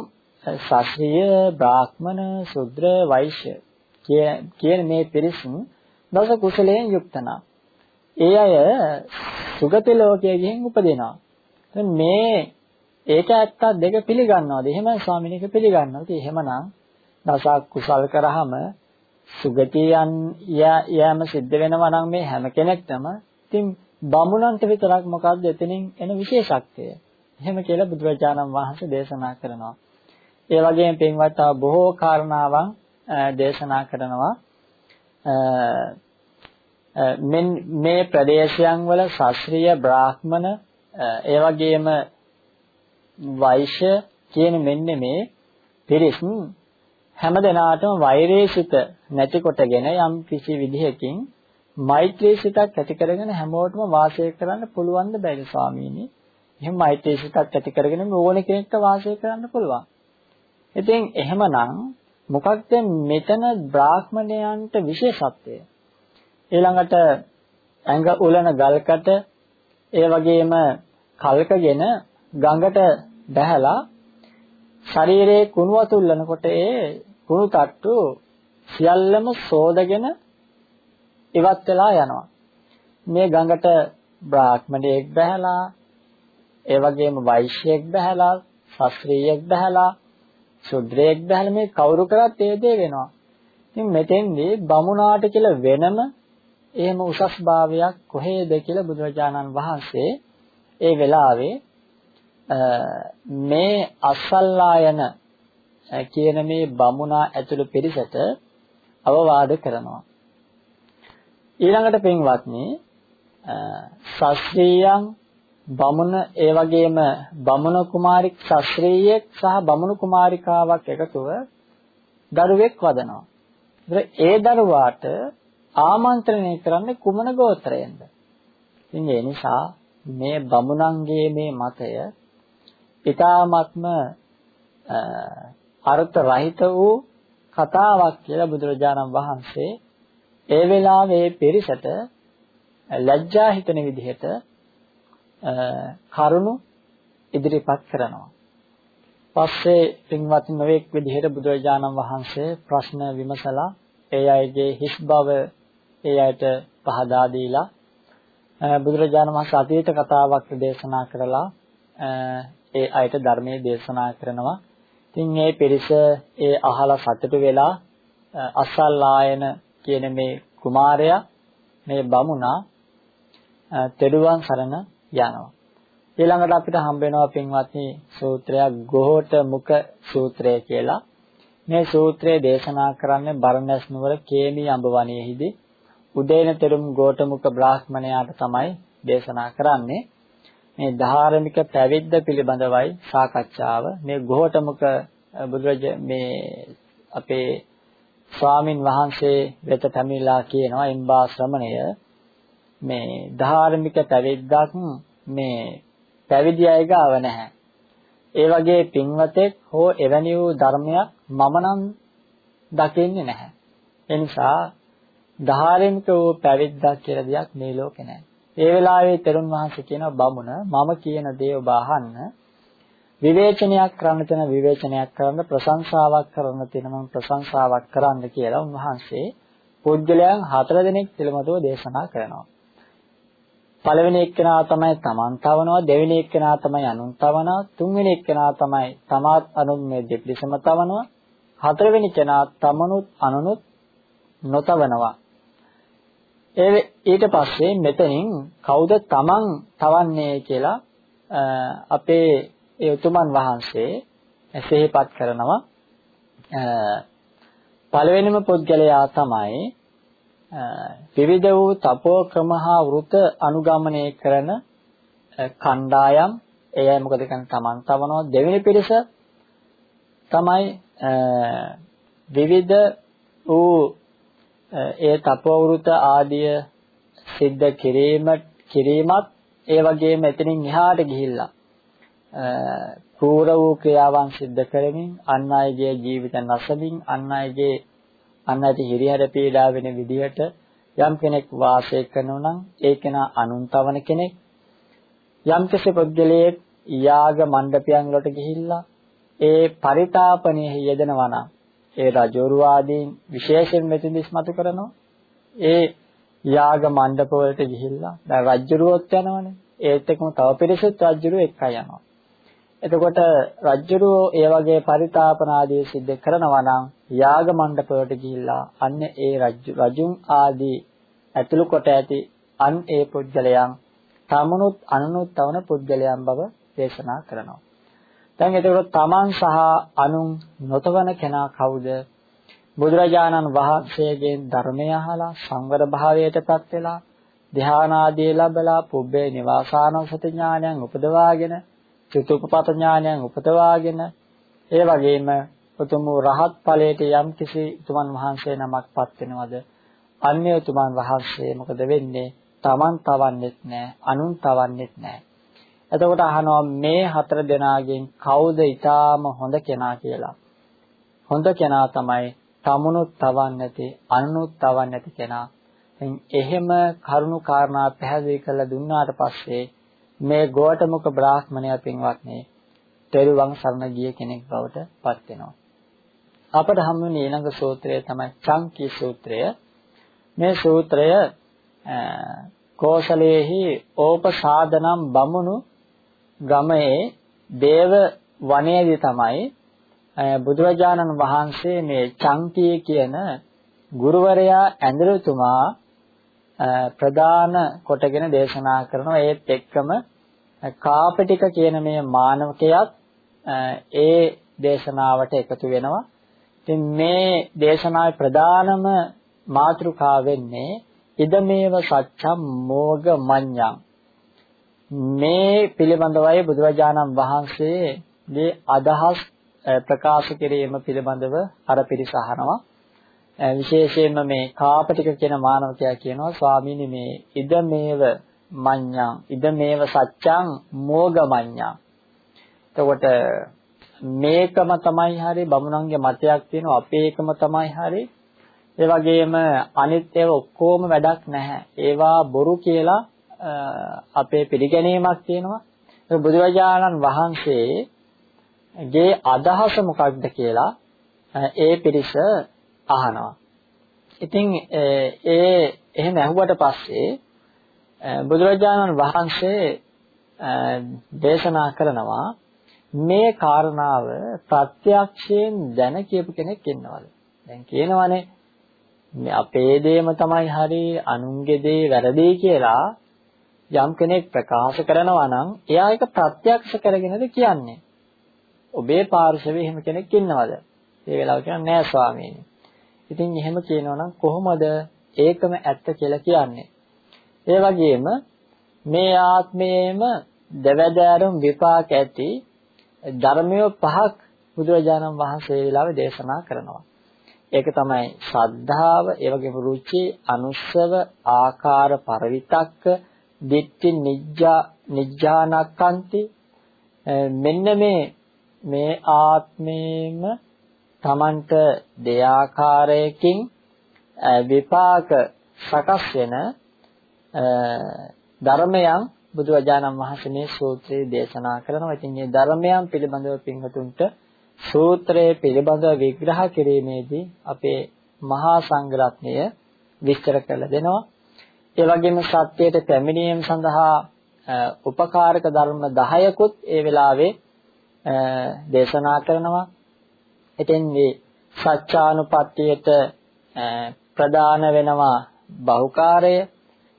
ශාස්ත්‍රීය බ්‍රාහ්මණ ශුද්‍ර වෛශ්‍ය කියන මේ පිරිසුන් දස කුසලයෙන් යුක්තන. ඒ අය සුගති ලෝකයේ ගිහින් උපදිනවා. මේ ඒක ඇත්ත දෙක පිළිගන්නවද? එහෙමයි ස්වාමීනික පිළිගන්නවා. ඉතින් එහෙමනම් දසක් කුසල් කරාම සුගතියන් යෑම සිද්ධ වෙනවා නම් මේ හැම කෙනෙක්ටම ඉතින් බමුණන්ට විතරක් මොකද්ද එතනින් එන විශේෂත්වය? එහෙම කියලා බුදුරජාණන් වහන්සේ දේශනා කරනවා. ඒ වගේම පින්වත් බොහෝ කාරණාවන් දේශනා කරනවා. මේ ප්‍රදේශයන් වල ශාස්ත්‍රීය බ්‍රාහ්මණ ඒ වගේම වෛශ්‍ය කියන මෙන්න මේ පිරිස් හැම දිනාටම වෛරේසිත නැති කොටගෙන යම් කිසි විදිහකින් මෛත්‍රී සිතක් ඇති කරගෙන හැමෝටම වාසය කරන්න පුළුවන් ද බැරි ස්වාමීනි. එහෙනම් මෛත්‍රී සිතක් ඇති කරගෙන ඕන කෙනෙක්ට වාසය කරන්න පුළුවන්. ඉතින් එහෙමනම් මොකක්ද මෙතන බ්‍රාහ්මණයන්ට විශේෂත්වය? ඊළඟට ඇඟ උලන ගල්කට ඒ වගේම කල්කගෙන ගඟට බැහැලා ශරීරයේ කුණු වතුල්ලනකොට ඒ කුණු තට්ටු සියල්ලම සෝදගෙන ඉවත් වෙලා යනවා. මේ ගඟට බ්‍රාහ්මණයෙක් බැහැලා ඒ වගේම වෛශ්‍යයෙක් බැහැලා ශාස්ත්‍රීයෙක් බැහැලා ශුද්‍රයෙක් බැහැලා මේ කවුරු කරත් ඒ දේ වෙනවා. ඉතින් මෙතෙන්දී බමුණාට කියලා වෙනම එහෙම උසස් භාවයක් කොහේද කියලා බුදුරජාණන් වහන්සේ ඒ වෙලාවේ මේ අසල්ලායන කියන මේ බමුණා ඇතුළු පිරිසට අවවාද කරනවා. ඊළඟට පින්වත්නි ශාස්ත්‍රීයයන් බමුණ ඒ වගේම බමුණ කුමාරික ශාස්ත්‍රීයෙක් සහ බමුණු කුමාරිකාවක් එකතුව දරුවෙක් වදනවා. ඒ දරුවාට ආමන්ත්‍රණය කරන්නේ කුමන ගෝත්‍රයෙන්ද? ඉතින් ඒ නිසා මේ බමුණන්ගේ මේ මතය ඊ타ත්ම අර්ථ රහිත වූ කතාවක් කියලා බුදුරජාණන් වහන්සේ ඒ වෙලාවේ පිරිසට ලැජ්ජා හිතෙන විදිහට කරුණු ඉදිරිපත් කරනවා. පස්සේ පින්වත් නොඑක් විදිහට බුදුරජාණන් වහන්සේ ප්‍රශ්න විමසලා ඒ අයගේ හිස් බව ඒ අයට පහදා දීලා බුදුරජාණන් වහන්සේ අතීත කතාවක් දේශනා කරලා ඒ අයට ධර්මයේ දේශනා කරනවා. ඉතින් මේ පිරිස ඒ අහලා සතුටු වෙලා අසල්ලායන කියන මේ කුමාරයා මේ බමුණා තෙරුවන් සරණ යනවා. ඊළඟට අපිට හම්බ වෙනවා පින්වත්නි සූත්‍රයක් ගොහෝට මුඛ සූත්‍රය කියලා. මේ සූත්‍රය දේශනා කරන්නේ බරණැස් නුවර කේමි අඹවණියෙහිදී උදේන තෙරුම් ගෝඨමුක බ්‍රාහ්මණයාට තමයි දේශනා කරන්නේ. මේ ධාර්මික පැවිද්ද පිළිබඳවයි සාකච්ඡාව. මේ ගෝඨමුක බුදුරජ මේ අපේ ස්වාමින් වහන්සේ වෙත පැමිණලා කියනවා එම්බා ශ්‍රමණය මේ ධාර්මික පැවිද්දක් මේ පැවිදි අය ගාව නැහැ. ඒ වගේ පින්වතෙක් හෝ එවැනි වූ ධර්මයක් මම නම් දකින්නේ නැහැ. ඒ නිසා ධාර්මික වූ පැවිද්දක් කියලා දෙයක් මේ ලෝකේ නැහැ. ඒ වෙලාවේ තෙරුන් වහන්සේ කියනවා බමුණ මම කියන දේ ඔබ අහන්න විවේචනයක් කරන්න තියෙන විවේචනයක් කරන්න ප්‍රශංසාවක් කරන්න තියෙන මම ප්‍රශංසාවක් කරන්න කියලා උන්වහන්සේ පුද්ගලයන් හතර දෙනෙක් පිළිමතව දේශනා කරනවා. පළවෙනි එක්කෙනා තමයි තමන් තවනවා දෙවෙනි එක්කෙනා තමයි අනුන් තවනවා තුන්වෙනි එක්කෙනා තමයි තමාත් අනුන් මේ දෙපිරිසම තවනවා හතරවෙනි කෙනා තමනුත් අනුනුත් නොතවනවා ඒ ඊට පස්සේ මෙතනින් කවුද තමන් තවන්නේ කියලා අපේ ඒ උතුමන් වහන්සේ සිහිපත් කරනවා. පළවෙනිම පුද්ගලයා තමයි විවිධ වූ තපෝ ක්‍රම හා වෘත අනුගමනය කරන කණ්ඩායම්. එයයි මොකද කියන්නේ? තමන් තවනවා. දෙවෙනි පිරිස තමයි විවිධ වූ ඒ තපෝවෘත ආදිය සිද්ධ කිරීම කිරීමත් ඒ වගේම එතනින් එහාට ගිහිල්ලා කෝර වූ ක්‍රියාවන් සිද්ධ කරමින් අන් අයගේ ජීවිත නැසමින් අන් අයගේ අන් අයට හිරිහැර පීඩා වෙන විදිහට යම් කෙනෙක් වාසය කරනවා නම් ඒ කෙනා අනුන්තවන කෙනෙක්. යම් කෙසේ පුද්ගලයෙක් යාග මණ්ඩපයන් වලට ගිහිල්ලා ඒ පරිතාපණයේ යෙදෙනවා නම් ඒ රජෝරු ආදීන් විශේෂයෙන් මෙතනදිස් මතු කරනවා. ඒ යාග මණ්ඩප වලට ගිහිල්ලා දැන් රජ්ජුරුවොත් යනවනේ. ඒත් එක්කම තව පිරිසත් රජ්ජුරුව එක්කයි යනවා. එතකොට රජ්ජුරුව ඒ වගේ පරිතාපන ආදී සිද්ධ කරනවා නම් යාග මණ්ඩප වලට ගිහිල්ලා අන්න ඒ රජුන් ආදී ඇතුළු කොට ඇති අන් ඒ පුද්ගලයන් තමනුත් අනුනුත් තවන පුද්ගලයන් බව දේශනා කරනවා. දැන් එතකොට තමන් සහ අනුන් නොතවන කෙනා කවුද? බුදුරජාණන් වහන්සේගෙන් ධර්මය අහලා සංවර භාවයටපත් වෙලා ධානාදී ලැබලා පුබ්බේ නිවාසානසති ඥානයන් උපදවාගෙන චතුප්පත ඥානයන් උපදවාගෙන ඒ වගේම උතුම් රහත් ඵලයට යම් කිසි උතුමන් වහන්සේ නමක්පත් වෙනවද? අන්‍ය උතුමන් වහන්සේ මොකද වෙන්නේ? තමන් තවන්නෙත් නැහැ අනුන් තවන්නෙත් නැහැ එතකොට අහනවා මේ හතර දෙනාගෙන් කවුද ඊටාම හොඳ කෙනා කියලා. හොඳ කෙනා තමයි තමුණුත් තවන්නේ නැති, අනුනුත් තවන්නේ නැති කෙනා. එහෙම කරුණු කාරණා පැහැදිලි කරලා දුන්නාට පස්සේ මේ ගෝඨමුඛ බ්‍රාහ්මණයා පින්වත්නි තෙරුවන් සරණ ගිය කෙනෙක් බවට පත් වෙනවා. අපට හම් වෙන ඊළඟ සූත්‍රය තමයි චංකී සූත්‍රය. මේ සූත්‍රය කෝසලයේහි ඕපසාදනම් බමුණු ගමේ දේව වනයේදී තමයි බුදුරජාණන් වහන්සේ මේ චංකිය කියන ගුරුවරයා ඇඳලතුමා ප්‍රදාන කොටගෙන දේශනා කරනවා ඒත් එක්කම කාපටික කියන මේ මානවකයාත් ඒ දේශනාවට එකතු වෙනවා. ඉතින් මේ දේශනාවේ ප්‍රධානම මාතෘකාව වෙන්නේ ඉදමේව සත්‍යම් මෝග මඤ්ඤං මේ පිළිබඳවයි බුදුරජාණන් වහන්සේගේ අදහස් ප්‍රකාශ කිරීම පිළිබඳව අර පිරිස අහනවා. විශේෂයෙන්ම මේ කාපටික කියන මානවකයා කියනවා ස්වාමීනි මේ ඉදමේව මඤ්ඤං ඉදමේව සත්‍යං මෝගමඤ්ඤං. එතකොට මේකම තමයි හරි බමුණන්ගේ මතයක් තියෙනවා අපේ එකම තමයි හරි. ඒ වගේම අනිත් ඒවා ඔක්කොම වැඩක් නැහැ. ඒවා බොරු කියලා අපේ පිළිගැනීමක් තියෙනවා. බුදුරජාණන් වහන්සේගේ අදහස මොකක්ද කියලා ඒ පිරිස අහනවා. ඉතින් ඒ එහෙම ඇහුවට පස්සේ බුදුරජාණන් වහන්සේ දේශනා කරනවා මේ කාරණාව ප්‍රත්‍යක්ෂයෙන් දැන කියපු කෙනෙක් ඉන්නවද? දැන් කියනවනේ මේ අපේ දේම තමයි හරි අනුන්ගේ දේ වැරදි කියලා යම් කෙනෙක් ප්‍රකාශ කරනවා නම් එයා ඒක ප්‍රත්‍යක්ෂ කරගෙනද කියන්නේ. ඔබේ පාර්ශවයේ එහෙම කෙනෙක් ඉන්නවද? ඒ වෙලාව කියන්නේ නෑ ස්වාමීනි. ඉතින් එහෙම කියනවා නම් කොහොමද ඒකම ඇත්ත කියලා කියන්නේ? ඒ වගේම මේ ආත්මයේම දවැදෑරුම් විපාක ඇති ධර්මය පහක් බුදුරජාණන් වහන්සේ වෙලාවේ දේශනා කරනවා. ඒක තමයි ශ්‍රද්ධාව, ඒ වගේම රුචි, අනුස්සව, ආකාර, පරිවිතක්ක, දිට්ඨි නිජ්ජා නිජ්ජානක්ඛන්ති මෙන්න මේ මේ ආත්මේම Tamanට දෙයාකාරයකින් විපාක සකස් වෙන ධර්මයන් බුදුරජාණන් වහන්සේ මේ සූත්‍රයේ දේශනා කරනවා. ඉතින් මේ ධර්මයන් පිළිබඳව පින්වතුන්ට සූත්‍රයේ පිළිබඳව විග්‍රහ කිරීමේදී අපේ මහා සංඝරත්නය විස්තර කරලා දෙනවා. ඒ වගේම සත්‍යයට පැමිණීම සඳහා උපකාරක ධර්ම 10කුත් ඒ වෙලාවේ දේශනා කරනවා. එතෙන් මේ සත්‍යානුපත්තියට ප්‍රදාන වෙනවා බහුකාරය.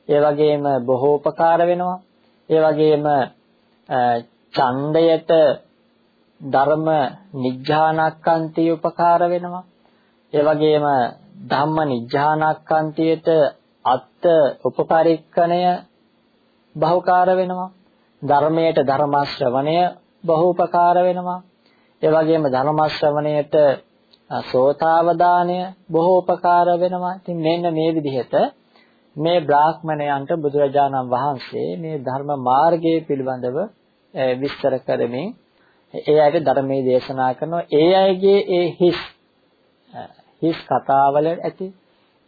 ඒ වගේම බොහෝපකාර වෙනවා. ඒ වගේම ඡන්දයට ධර්ම නිජ්ජානක්කන්තිය උපකාර වෙනවා. ඒ වගේම ධම්ම නිජ්ජානක්කන්තියට අත්ත උපපරික්කණය බහුකාර වෙනවා. ධර්මයට ධර්ම ශ්‍රවණය බහූපකාර වෙනවා. ඒ වගේම ධර්ම ශ්‍රවණයට සෝතාවදානය බොහෝ උපකාර වෙනවා. ඉතින් මෙන්න මේ විදිහට මේ බ්‍රාහ්මණයන්ට බුදුරජාණන් වහන්සේ මේ ධර්ම මාර්ගය පිළිබඳව විස්තර කරමින් ඒ අයට ධර්මයේ දේශනා කරනවා. ඒ අයගේ ඒ හිස් හිස් කතාවල ඇති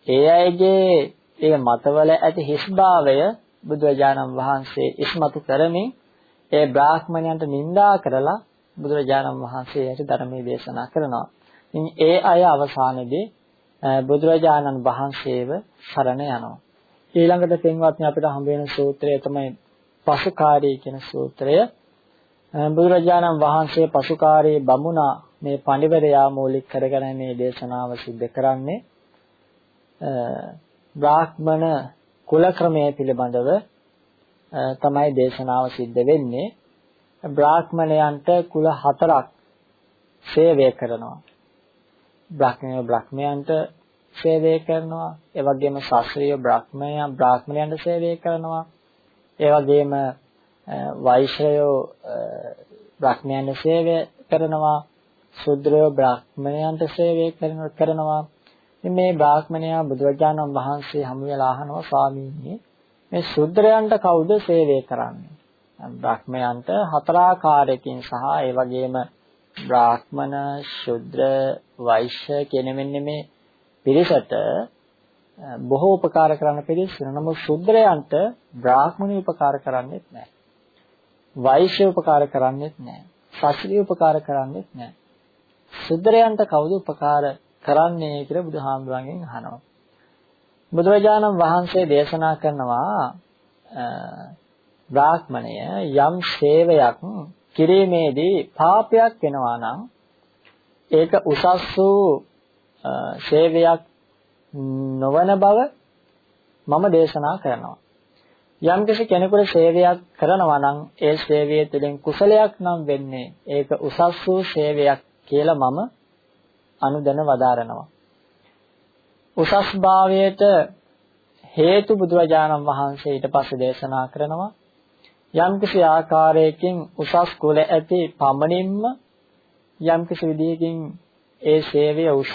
ඒ අයගේ ඒ මතවල ඇති හිස්භාවය බුදුරජාණන් වහන්සේ ඉස්මතු කරමින් ඒ බ්‍රාහ්මණයන්ට නිඳා කරලා බුදුරජාණන් වහන්සේට ධර්මයේ දේශනා කරනවා. ඉතින් ඒ අය අවසානයේදී බුදුරජාණන් වහන්සේව සරණ යනවා. ඊළඟට පින්වත්නි අපිට හම්බ වෙන සූත්‍රය තමයි පසුකාරී කියන සූත්‍රය. බුදුරජාණන් වහන්සේ පසුකාරී බමුණා මේ පඬිවරයා මූලික කරගෙන මේ දේශනාව සිද්ධ කරන්නේ බ්‍රාහ්මණ කුල ක්‍රමය පිළිබඳව තමයි දේශනාව සිද්ධ වෙන්නේ. බ්‍රාහ්මණයන්ට කුල හතරක් සේවය කරනවා. බ්‍රාහ්මණය බ්‍රාහ්මණයන්ට සේවය කරනවා. ඒ වගේම ශාස්ත්‍රීය බ්‍රාහ්මණයන් බ්‍රාහ්මණයන්ට සේවය කරනවා. ඒ වගේම වෛශ්‍රයෝ බ්‍රාහ්මණයන්ට සේවය කරනවා. ශුද්‍රයෝ බ්‍රාහ්මණයන්ට සේවය කරනවා. ඉතින් මේ බ්‍රාහ්මණයා බුදුරජාණන් වහන්සේ හමු වෙලා අහනවා ස්වාමීනි මේ ශුද්‍රයන්ට කවුද සේවය කරන්නේ? බ්‍රාහ්මණයන්ට හතරාකාරයකින් සහ ඒ වගේම බ්‍රාහ්මණ, ශුද්‍ර, වෛශ්‍ය කියන මෙන්න මේ පිරිසට බොහෝ උපකාර කරන්න පිරිස නමුත් ශුද්‍රයන්ට බ්‍රාහ්මණ උපකාර කරන්නේත් නැහැ. වෛශ්‍ය උපකාර කරන්නේත් නැහැ. ශාස්ත්‍රීය උපකාර කරන්නේත් නැහැ. ශුද්‍රයන්ට කවුද උපකාර කරන්නේ කියලා බුදුහාමුදුරන්ගෙන් අහනවා. බුදුරජාණන් වහන්සේ දේශනා කරනවා බ්‍රාහ්මණය යම් සේවයක් කිරීමේදී පාපයක් වෙනවා නම් ඒක උසස් වූ සේවයක් නොවන බව මම දේශනා කරනවා. යම් කෙනෙකුට සේවයක් කරනවා නම් ඒ සේවය තුළින් කුසලයක් නම් වෙන්නේ ඒක උසස් වූ සේවයක් කියලා මම අනුදැන වදාරනවා. උසස් භාවයට හේතු බුදුරජාණන් වහන්සේ ඊට පස්සේ දේශනා කරනවා යම්කිසි ආකාරයකින් උසස් කුල ඇති පමණින්ම යම්කිසි විදියකින් ඒ සේවය උසස්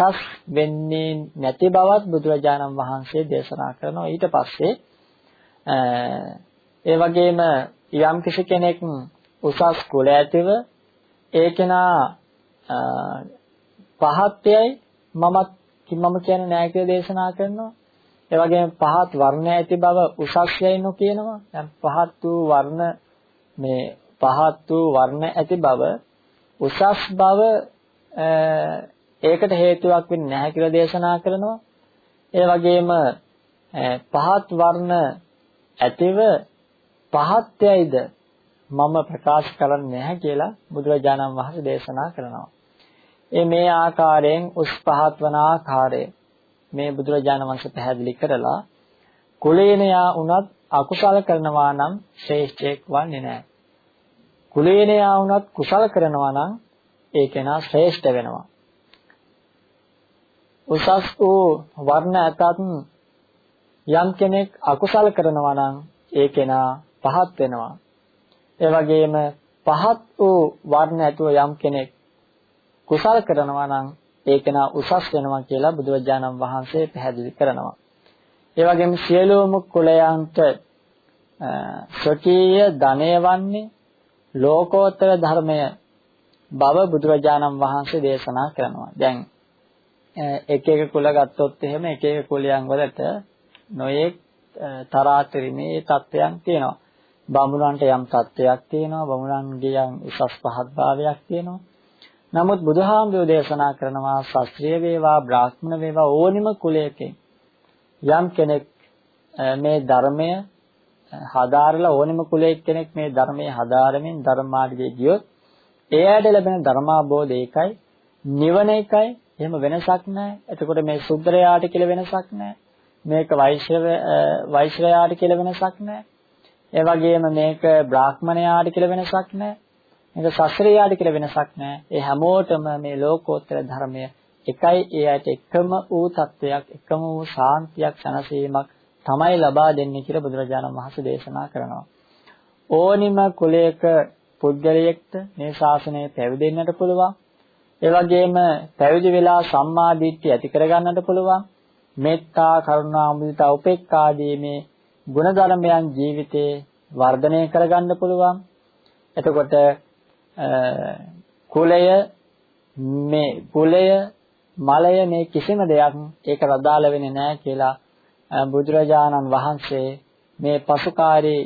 වෙන්නේ නැති බවත් බුදුරජාණන් වහන්සේ දේශනා කරනවා ඊට පස්සේ ඒ වගේම යම්කිසි කෙනෙක් උසස් කුල ඇතිව ඒ කෙනා පහත්යයි මමත් මම කියන්නේ නෑ කියලා දේශනා කරනවා. ඒ වගේම පහත් වර්ණ ඇති බව උසස්යයි නො කියනවා. දැන් පහත් වූ වර්ණ මේ පහත් වූ වර්ණ ඇති බව උසස් බව ඒකට හේතුවක් වෙන්නේ නැහැ කියලා දේශනා කරනවා. ඒ වගේම පහත් වර්ණ ඇතිව පහත්යයිද මම ප්‍රකාශ කරන්නේ නැහැ කියලා බුදුරජාණන් වහන්සේ දේශනා කරනවා. ඒ මේ ආකාරයෙන් උස් පහත් වන ආකාරය මේ බුදුරජාණන් වහන්සේ පැහැදිලි කරලා කුලේනයා වුණත් අකුසල කරනවා නම් ශ්‍රේෂ්ඨයෙක් වන්නේ නැහැ. කුලේනයා වුණත් කුසල කරනවා නම් ඒ කෙනා ශ්‍රේෂ්ඨ වෙනවා. උසස් වූ වර්ණ ඇතත් යම් කෙනෙක් අකුසල කරනවා නම් ඒ කෙනා පහත් වෙනවා. ඒ වගේම පහත් වූ වර්ණ ඇතුව යම් කෙනෙක් කුසල් කරනවා නම් ඒ කෙනා උසස් වෙනවා කියලා බුදුරජාණන් වහන්සේ පැහැදිලි කරනවා. ඒ වගේම සියලුම කුලයන්ට ස්වකීය ධනය වන්නේ ලෝකෝත්තර ධර්මය බව බුදුරජාණන් වහන්සේ දේශනා කරනවා. දැන් එක එක කුල ගත්තොත් එහෙම එක එක කුලයන් වලට නොයෙක් තරාතිරීමේ තත්ත්වයන් තියෙනවා. බමුණන්ට යම් තත්ත්වයක් තියෙනවා. බමුණන්ගේ යම් උසස් පහත් භාවයක් තියෙනවා. නමුත් බුදුහාමුදුරෝ දේශනා කරනවා ශාස්ත්‍රීය වේවා බ්‍රාහ්මණ වේවා ඕනිම කුලයකින් යම් කෙනෙක් මේ ධර්මය හදාරලා ඕනිම කුලයක කෙනෙක් මේ ධර්මයේ හදාරමින් ධර්මාර්ගයේ ගියොත් එයාට ලැබෙන ධර්මාබෝධය එකයි නිවන එකයි එහෙම වෙනසක් නැහැ. එතකොට මේ සුද්ධරයාට කියලා වෙනසක් නැහැ. මේක වෛශ්‍රව වෛශ්‍රයාට කියලා වෙනසක් නැහැ. ඒ වගේම මේක බ්‍රාහ්මණයාට කියලා වෙනසක් නැහැ. මේක සසරියාට කියලා වෙනසක් නැහැ. ඒ හැමෝටම මේ ලෝකෝත්තර ධර්මය එකයි ඒ ඇයට එකම වූ තත්වයක්, එකම වූ ශාන්තියක්, සැනසීමක් තමයි ලබා දෙන්නේ කියලා බුදුරජාණන් වහන්සේ දේශනා කරනවා. ඕනිම කුලයක පුද්ගලයෙක්ට මේ ශාසනය පැවිදෙන්නට පුළුවන්. ඒ වගේම පැවිදි වෙලා සම්මා දිට්ඨිය ඇති කරගන්නට පුළුවන්. මෙත්තා, කරුණා, මුදිතා, උපේක්ඛා ආදී මේ ගුණධර්මයන් ජීවිතේ වර්ධනය කරගන්න පුළුවන්. එතකොට කුලය මේ කුලය මලය මේ කිසිම දෙයක් ඒක රදාල වෙන්නේ නැහැ කියලා බුදුරජාණන් වහන්සේ මේ පසුකාරී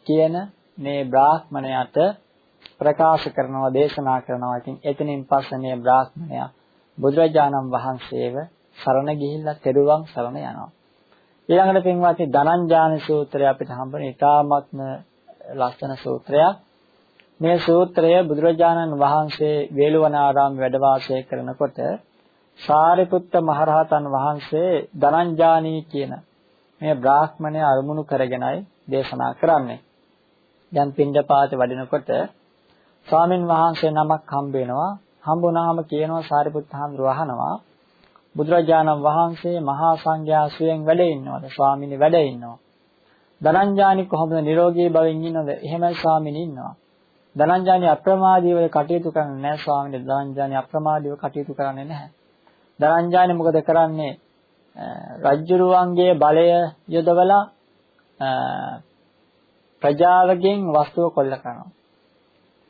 කියන මේ බ්‍රාහ්මණයට ප්‍රකාශ කරනවා දේශනා කරනවා. ඉතින් එතනින් පස්සේ මේ බ්‍රාහ්මණයා බුදුරජාණන් වහන්සේව සරණ ගිහිල්ලා තෙරුවන් සරණ යනවා. ඊළඟට පින්වත්නි ධනංජාන සූත්‍රය අපිට හම්බෙන ඉතාමත්ම ලස්සන සූත්‍රයක්. මේ සූත්‍රය බුදුරජාණන් වහන්සේ වේළුවනාරාම වැඩ වාසය කරනකොට සාරිපුත්ත මහරහතන් වහන්සේ ධනංජානී කියන මේ බ්‍රාහ්මණය අරමුණු කරගෙනයි දේශනා කරන්නේ. දැන් පින්ඩපාත වඩිනකොට ස්වාමින් වහන්සේ නමක් හම්බ වෙනවා. හම්බුනාම කියනවා සාරිපුත්ත හාමුදුරුව අහනවා බුදුරජාණන් වහන්සේ මහා සංඝයා සුවෙන් වැඩ ඉන්නවද? ස්වාමීනි වැඩ ඉන්නවා. ධනංජානි කොහොමද නිරෝගී භවෙන් ඉන්නවද? එහෙමයි ස්වාමීනි ඉන්නවා. ධනංජානි අප්‍රමාදීව කටයුතු කරන්නේ නැහැ ස්වාමීනි. ධනංජානි අප්‍රමාදීව කටයුතු කරන්නේ නැහැ. ධනංජානි මොකද කරන්නේ? රජ්ජුරුවන්ගේ බලය යොදවලා ප්‍රජාවගෙන් වස්තුව කොල්ල කරනවා.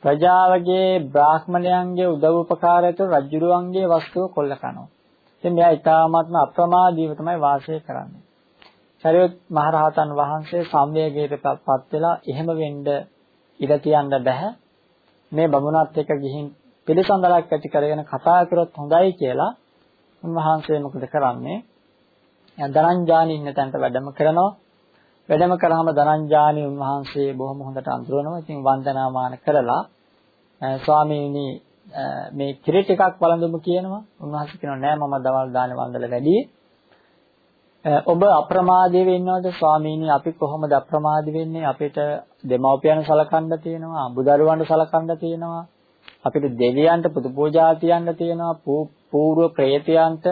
ප්‍රජාවගේ බ්‍රාහ්මණයන්ගේ උදව් උපකාරයට රජ්ජුරුවන්ගේ වස්තුව කොල්ල කරනවා. ඉතින් මෙයා ඊ타ත්ම අප්‍රමාදීව තමයි වාසය කරන්නේ. සරියොත් මහරහතන් වහන්සේ සම්වේගයටපත් වෙලා එහෙම වෙන්න ඉඩ තියන්න බෑ. මේ බමුණත් එක්ක ගිහින් පිළිසඳලක් ඇති කරගෙන කතා කරොත් හොඳයි කියලා උන්වහන්සේ මොකද කරන්නේ? ධනංජානි ඉන්න තැනට වැඩම කරනවා. වැඩම කරාම ධනංජානි උන්වහන්සේ බොහොම හොඳට අඳුරනවා. ඉතින් වන්දනාමාන කරලා ස්වාමීනි මේ කිරි ටිකක් වළඳමු කියනවා. උන්වහන්සේ කියනවා නෑ මම දවල් දාන වන්දල වැඩි. ඔබ අප්‍රමාදී වෙන්නවද? ස්වාමීනි අපි කොහොමද අප්‍රමාදී වෙන්නේ? අපිට දෙමව්පියන් සලකන්න තියෙනවා අඹදරුවන්ට සලකන්න තියෙනවා අපිට දෙවියන්ට පුදු පූජා තියන්න තියෙනවා పూర్ව ප්‍රේතයන්ට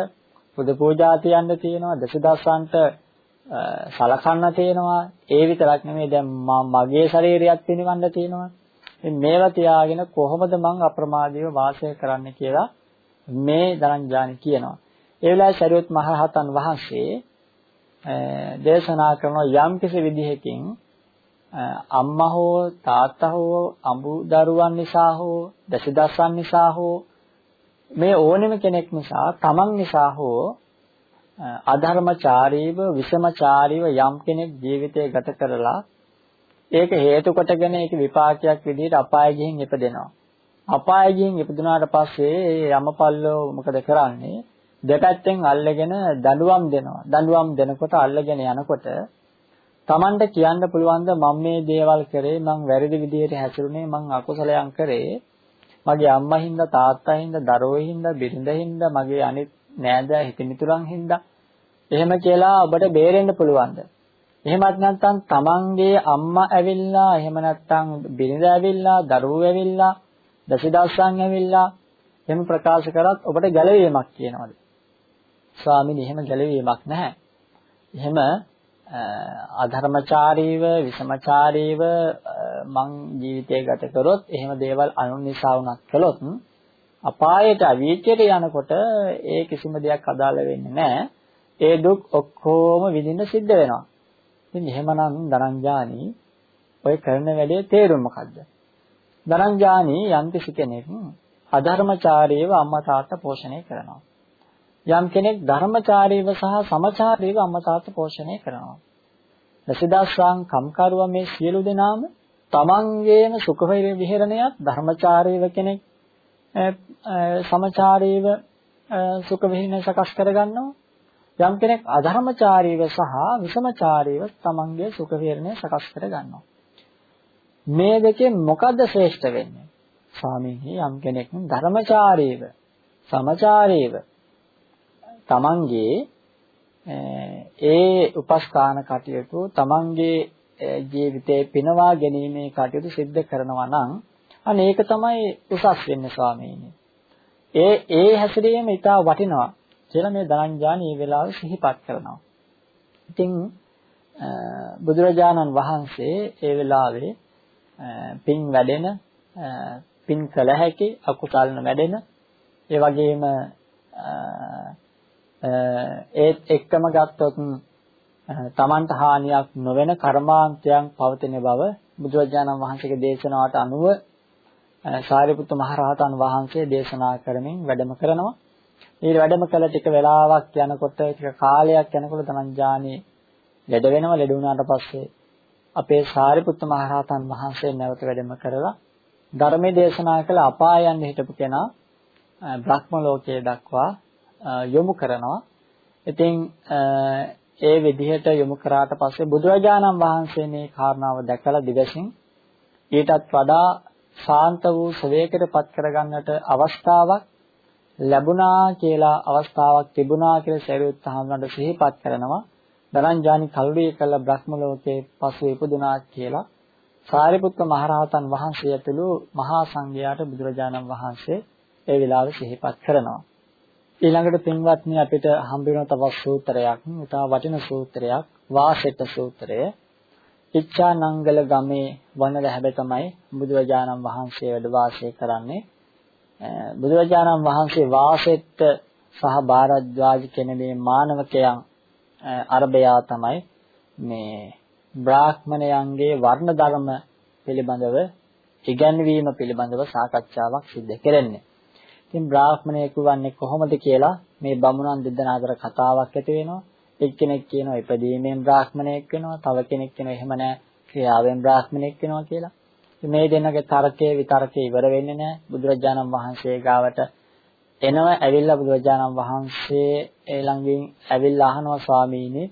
පුදු පූජා තියන්න තියෙනවා දසදස්සන්ට සලකන්න තියෙනවා. ඒ විතරක් නෙමෙයි දැන් මගේ ශරීරයත් පිනවන්න තියෙනවා. මේවා තියාගෙන කොහොමද මං අප්‍රමාදීව වාසය කරන්න කියලා මේ ධනංජානි කියනවා. ඒ වෙලාවේ ශරීරත් මහරහතන් වහන්සේ දේශනා කරන යම් කිසි විදිහකින් අම්මා හෝ තාත්තා හෝ අඹු දරුවන් නිසා හෝ දසදස්සන් නිසා හෝ මේ ඕනෙම කෙනෙක් නිසා තමන් නිසා හෝ අධර්මචාරීව විෂමචාරීව යම් කෙනෙක් ජීවිතය ගත කරලා ඒක හේතු කොටගෙන ඒක විපාකයක් විදිහට අපාය ගිහින් ඉපදෙනවා. අපාය ගිහින් ඉපදුනාට පස්සේ ඒ යමපල්ලෝ මොකද කරන්නේ? දෙපැත්තෙන් අල්ලගෙන දඬුවම් දෙනවා. දඬුවම් දෙනකොට අල්ලගෙන යනකොට Tamanට කියන්න පුළුවන් ද මම මේ දේවල් කරේ මං වැරදි විදිහට හැසිරුනේ මං අකුසලයන් කරේ. මගේ අම්මා හින්දා තාත්තා හින්දා දරුවෝ හින්දා බිරිඳ හින්දා මගේ අනිත් නෑදෑ හිතමිතුරන් හින්දා. එහෙම කියලා ඔබට බේරෙන්න පුළුවන්ද එහෙමත් නැත්නම් තමන්ගේ අම්මා ඇවිල්ලා එහෙම නැත්නම් බිරිඳ ඇවිල්ලා දරුවෝ ඇවිල්ලා දසිදස්සන් ඇවිල්ලා එහෙම ප්‍රකාශ කරත් ඔබට ගැළවීමක් කියනවාද ස්වාමීනි එහෙම ගැළවීමක් නැහැ එහෙම අධර්මචාරීව විසමචාරීව මං ජීවිතය ගත කරොත් එහෙම දේවල් අනුන් නිසා වුණත් කළොත් අපායට අවීචයට යනකොට ඒ කිසිම දෙයක් අදාළ වෙන්නේ නැහැ ඒ දුක් ඔක්කොම විඳින්න සිද්ධ වෙනවා ඉතින් එහෙමනම් ධනංජානි ඔය කරන වැඩේ තේරුම මොකද්ද? ධනංජානි යම්කිසි කෙනෙක් අධර්මචාරීව අම්මා තාත්තා පෝෂණය කරනවා. යම් කෙනෙක් ධර්මචාරීව සහ සමචාරීව අම්මා තාත්තා පෝෂණය කරනවා. දසදස්සං කම්කරුව මේ සියලු දෙනාම තමන්ගේම සුඛ විහරණයත් ධර්මචාරීව කෙනෙක් සමචාරීව සුඛ විහරණය සකස් කරගන්නවා යම් කෙනෙක් අධර්මචාරීව සහ විෂමචාරීව තමන්ගේ සුඛ විහරණය සකස් කර ගන්නවා. මේ දෙකෙන් මොකද්ද ශ්‍රේෂ්ඨ වෙන්නේ? ස්වාමීනි යම් කෙනෙක් ධර්මචාරීව සමචාරීව තමන්ගේ ඒ උපස්ථාන කටයුතු තමන්ගේ ජීවිතේ පිනවා ගැනීමේ කටයුතු සිද්ධ කරනවා නම් අනේ ඒක තමයි උසස් වෙන්නේ ස්වාමීනි. ඒ ඒ හැසිරීම ඉතා වටිනවා කියලා මේ ධනංජාන මේ වෙලාවේ සිහිපත් කරනවා. ඉතින් බුදුරජාණන් වහන්සේ ඒ වෙලාවේ පින් වැඩෙන පින් කළ හැකි අකුසල් වැඩෙන ඒ වගේම ඒත් එක්කම ගත්තොත් තමන්ට හානියක් නොවන කර්මාන්තයන් පවතින බව බුදුරජාණන් වහන්සේගේ දේශනාවට අනුව සාරිපුත්ත මහරහතන් වහන්සේ දේශනා කරමින් වැඩම කරනවා. ඊට වැඩම කළ ටික වෙලාවක් යනකොට ටික කාලයක් යනකොට ධනංජානි ලෙඩ වෙනවා. ලෙඩ වුණාට පස්සේ අපේ සාරිපුත්ත මහරහතන් වහන්සේ නැවත වැඩම කරලා ධර්මයේ දේශනා කළ අපායන් හිටපු කෙනා බ්‍රහ්ම ලෝකයේ දක්වා යොමු කරනවා. ඉතින් ඒ විදිහට යොමු කරාට පස්සේ බුදුරජාණන් වහන්සේ මේ කාරණාව දැකලා දිවසින් ඊටත් වඩා ශාන්ත වූ සවේකයට පත් කරගන්නට අවස්ථාවක් ලැබුණා කියලා අවස්ථාවක් තිබුණා කියලා සරියුත් හාමුදුරන්ට සිහිපත් කරනවා. දරංජානි කල්විය කළ බ්‍රහ්ම ලෝකයේ පසු ඉපදුනා කියලා සාරිපුත්ත මහරහතන් වහන්සේ ඇතුළු මහා සංඝයාට බුදුරජාණන් වහන්සේ ඒ වෙලාවේ සිහිපත් කරනවා. ඊළඟට පින්වත්නි අපිට හම්බ වෙන තවත් සූත්‍රයක්, ඉතා වටින සූත්‍රයක්, වාසෙට සූත්‍රය. ඉච්ඡානංගල ගමේ වන හැබැයි තමයි බුදුරජාණන් වහන්සේ වැඩ වාසය කරන්නේ. බුදුරජාණන් වහන්සේ වාසෙත් සහ භාරද්වාජ කියන මේ මානවකයන් අරබයා තමයි මේ බ්‍රාහ්මණයන්ගේ වර්ණ ධර්ම පිළිබඳව ඉගැන්වීම පිළිබඳව සාකච්ඡාවක් සිදු කෙරෙන්නේ. ඉතින් බ්‍රාහ්මණයෙකු වන්නේ කොහොමද කියලා මේ බමුණන් දෙදෙනා අතර කතාවක් ඇති වෙනවා. එක්කෙනෙක් කියනවා ඉපදීමෙන් බ්‍රාහ්මණයෙක් වෙනවා. තව කෙනෙක් කියනවා එහෙම නැහැ ක්‍රියාවෙන් බ්‍රාහ්මණයෙක් වෙනවා කියලා. මේ දෙන්නගේ තර්කයේ විතර්කයේ ඉවර වෙන්නේ නැහැ. බුදුරජාණන් වහන්සේ ගාවට එනවා ඇවිල්ලා බුදුරජාණන් වහන්සේ ඒ ළඟින් ඇවිල්ලා අහනවා ස්වාමීනි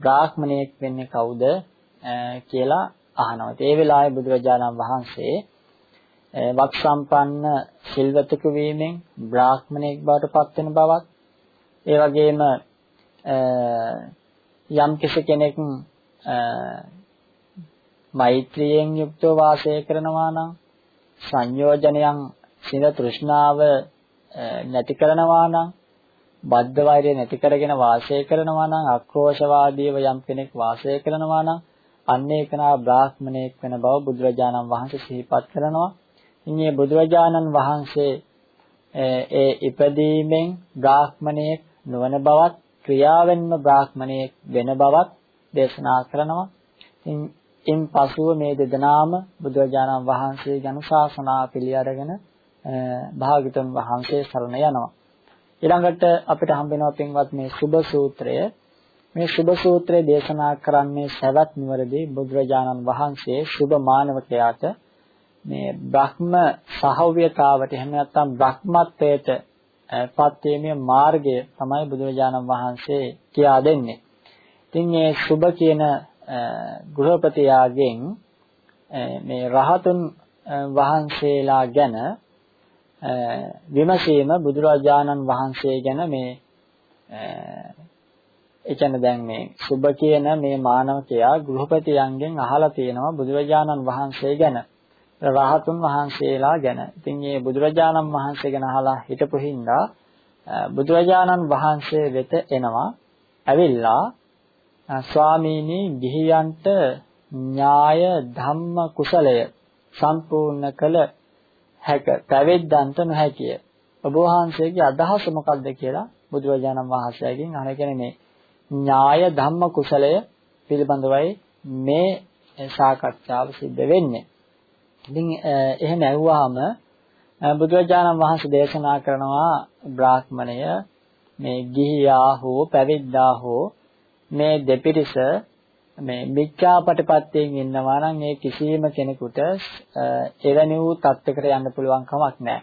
බ්‍රාහ්මණයෙක් වෙන්නේ කවුද කියලා අහනවා. ඒ වෙලාවේ බුදුරජාණන් වහන්සේ වක් සම්පන්න සිල්වතක වීමෙන් බ්‍රාහ්මණයෙක් බවට පත් වෙන බවත් ඒ වගේම යම් කෙනෙක් මෛත්‍රියෙන් යුක්තව වාසය කරනවා නම් සංයෝජනයන් සින තෘෂ්ණාව නැති කරනවා නම් බද්ධ වෛරය නැති කරගෙන වාසය කරනවා නම් අක්‍රෝෂවාදීව යම් කෙනෙක් වාසය කරනවා නම් අන්න ඒකනා බ්‍රාහ්මණයෙක් වෙන බව බුදුරජාණන් වහන්සේ සිහිපත් කරනවා. ඉන්නේ බුදුරජාණන් වහන්සේ ඒ ඉපදීමෙන් බ්‍රාහ්මණයෙක් නොවන බවත් ක්‍රියාවෙන්ම බ්‍රාහ්මණයෙක් වෙන බවත් දේශනා කරනවා. ඉන් පසුව මේ දෙදෙනාම බුදුරජාණන් වහන්සේගේ අනුශාසනා පිළි අරගෙන භාග්‍යතුන් වහන්සේ සරණ යනවා. ඊළඟට අපිට හම්බ වෙනවා පින්වත් මේ සුබ සූත්‍රය. මේ සුබ සූත්‍රය දේශනා කරන්නේ සවැත් නිවරදී බුදුරජාණන් වහන්සේ සුබ මානවකයාට මේ බ්‍රහ්ම සහව්‍යතාවට එහෙම නැත්නම් බ්‍රහ්මත්වයට පත්වීමේ මාර්ගය තමයි බුදුරජාණන් වහන්සේ කියා දෙන්නේ. ඉතින් මේ සුබ කියන ගෘහපතියාගෙන් මේ රහතුන් වහන්සේලා ගැන විමසීම බුදුරජාණන් වහන්සේ ගැන මේ ඒ කියන්නේ දැන් මේ සුබ කියන මේ මානවකයා ගෘහපතියන්ගෙන් අහලා තියෙනවා බුදුරජාණන් වහන්සේ ගැන රහතුන් වහන්සේලා ගැන. ඉතින් මේ බුදුරජාණන් වහන්සේ ගැන අහලා හිටපු හින්දා බුදුරජාණන් වහන්සේ වෙත එනවා. ඇවිල්ලා ස්වාමීනි ගිහියන්ට ඥාය ධම්ම කුසලය සම්පූර්ණ කළ හැක පැවිද්දන්ට නොහැකිය. ඔබ වහන්සේගේ අදහස මොකක්ද කියලා බුදුරජාණන් වහන්සේගෙන් අහන කියන්නේ මේ ඥාය ධම්ම කුසලය පිළිබඳවයි මේ සාකච්ඡාව සිද්ධ වෙන්නේ. ඉතින් එහෙම ඇහුවාම බුදුරජාණන් වහන්සේ දේශනා කරනවා බ්‍රාහ්මණය මේ ගිහියා හෝ පැවිද්දා හෝ මේ දෙපිරිස මේ මිච්ඡාපටිපත්‍යයෙන් ඉන්නවා නම් ඒ කිසියම් කෙනෙකුට එවැනි වූ තත්යකට යන්න පුළුවන් කමක් නැහැ.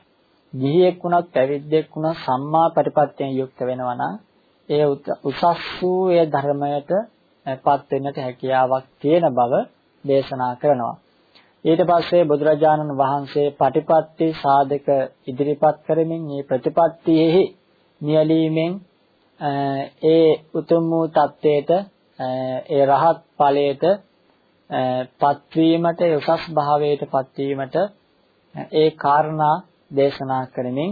ගිහියෙක් වුණත් පැවිද්දෙක් වුණත් සම්මා පටිපත්‍යයෙන් යුක්ත වෙනවා නම් ඒ උසස් වූ ඒ ධර්මයට පත් වෙන්නට හැකියාවක් තියෙන බව දේශනා කරනවා. ඊට පස්සේ බුදුරජාණන් වහන්සේ පටිපත්ති සාධක ඉදිරිපත් කරමින් මේ ප්‍රතිපත්තියෙහි නියැලීමෙන් ඒ උතුම් වූ தത്വයට ඒ රහත් ඵලයට පත්වීමට උසස් භාවයට පත්වීමට ඒ කාරණා දේශනා කරමින්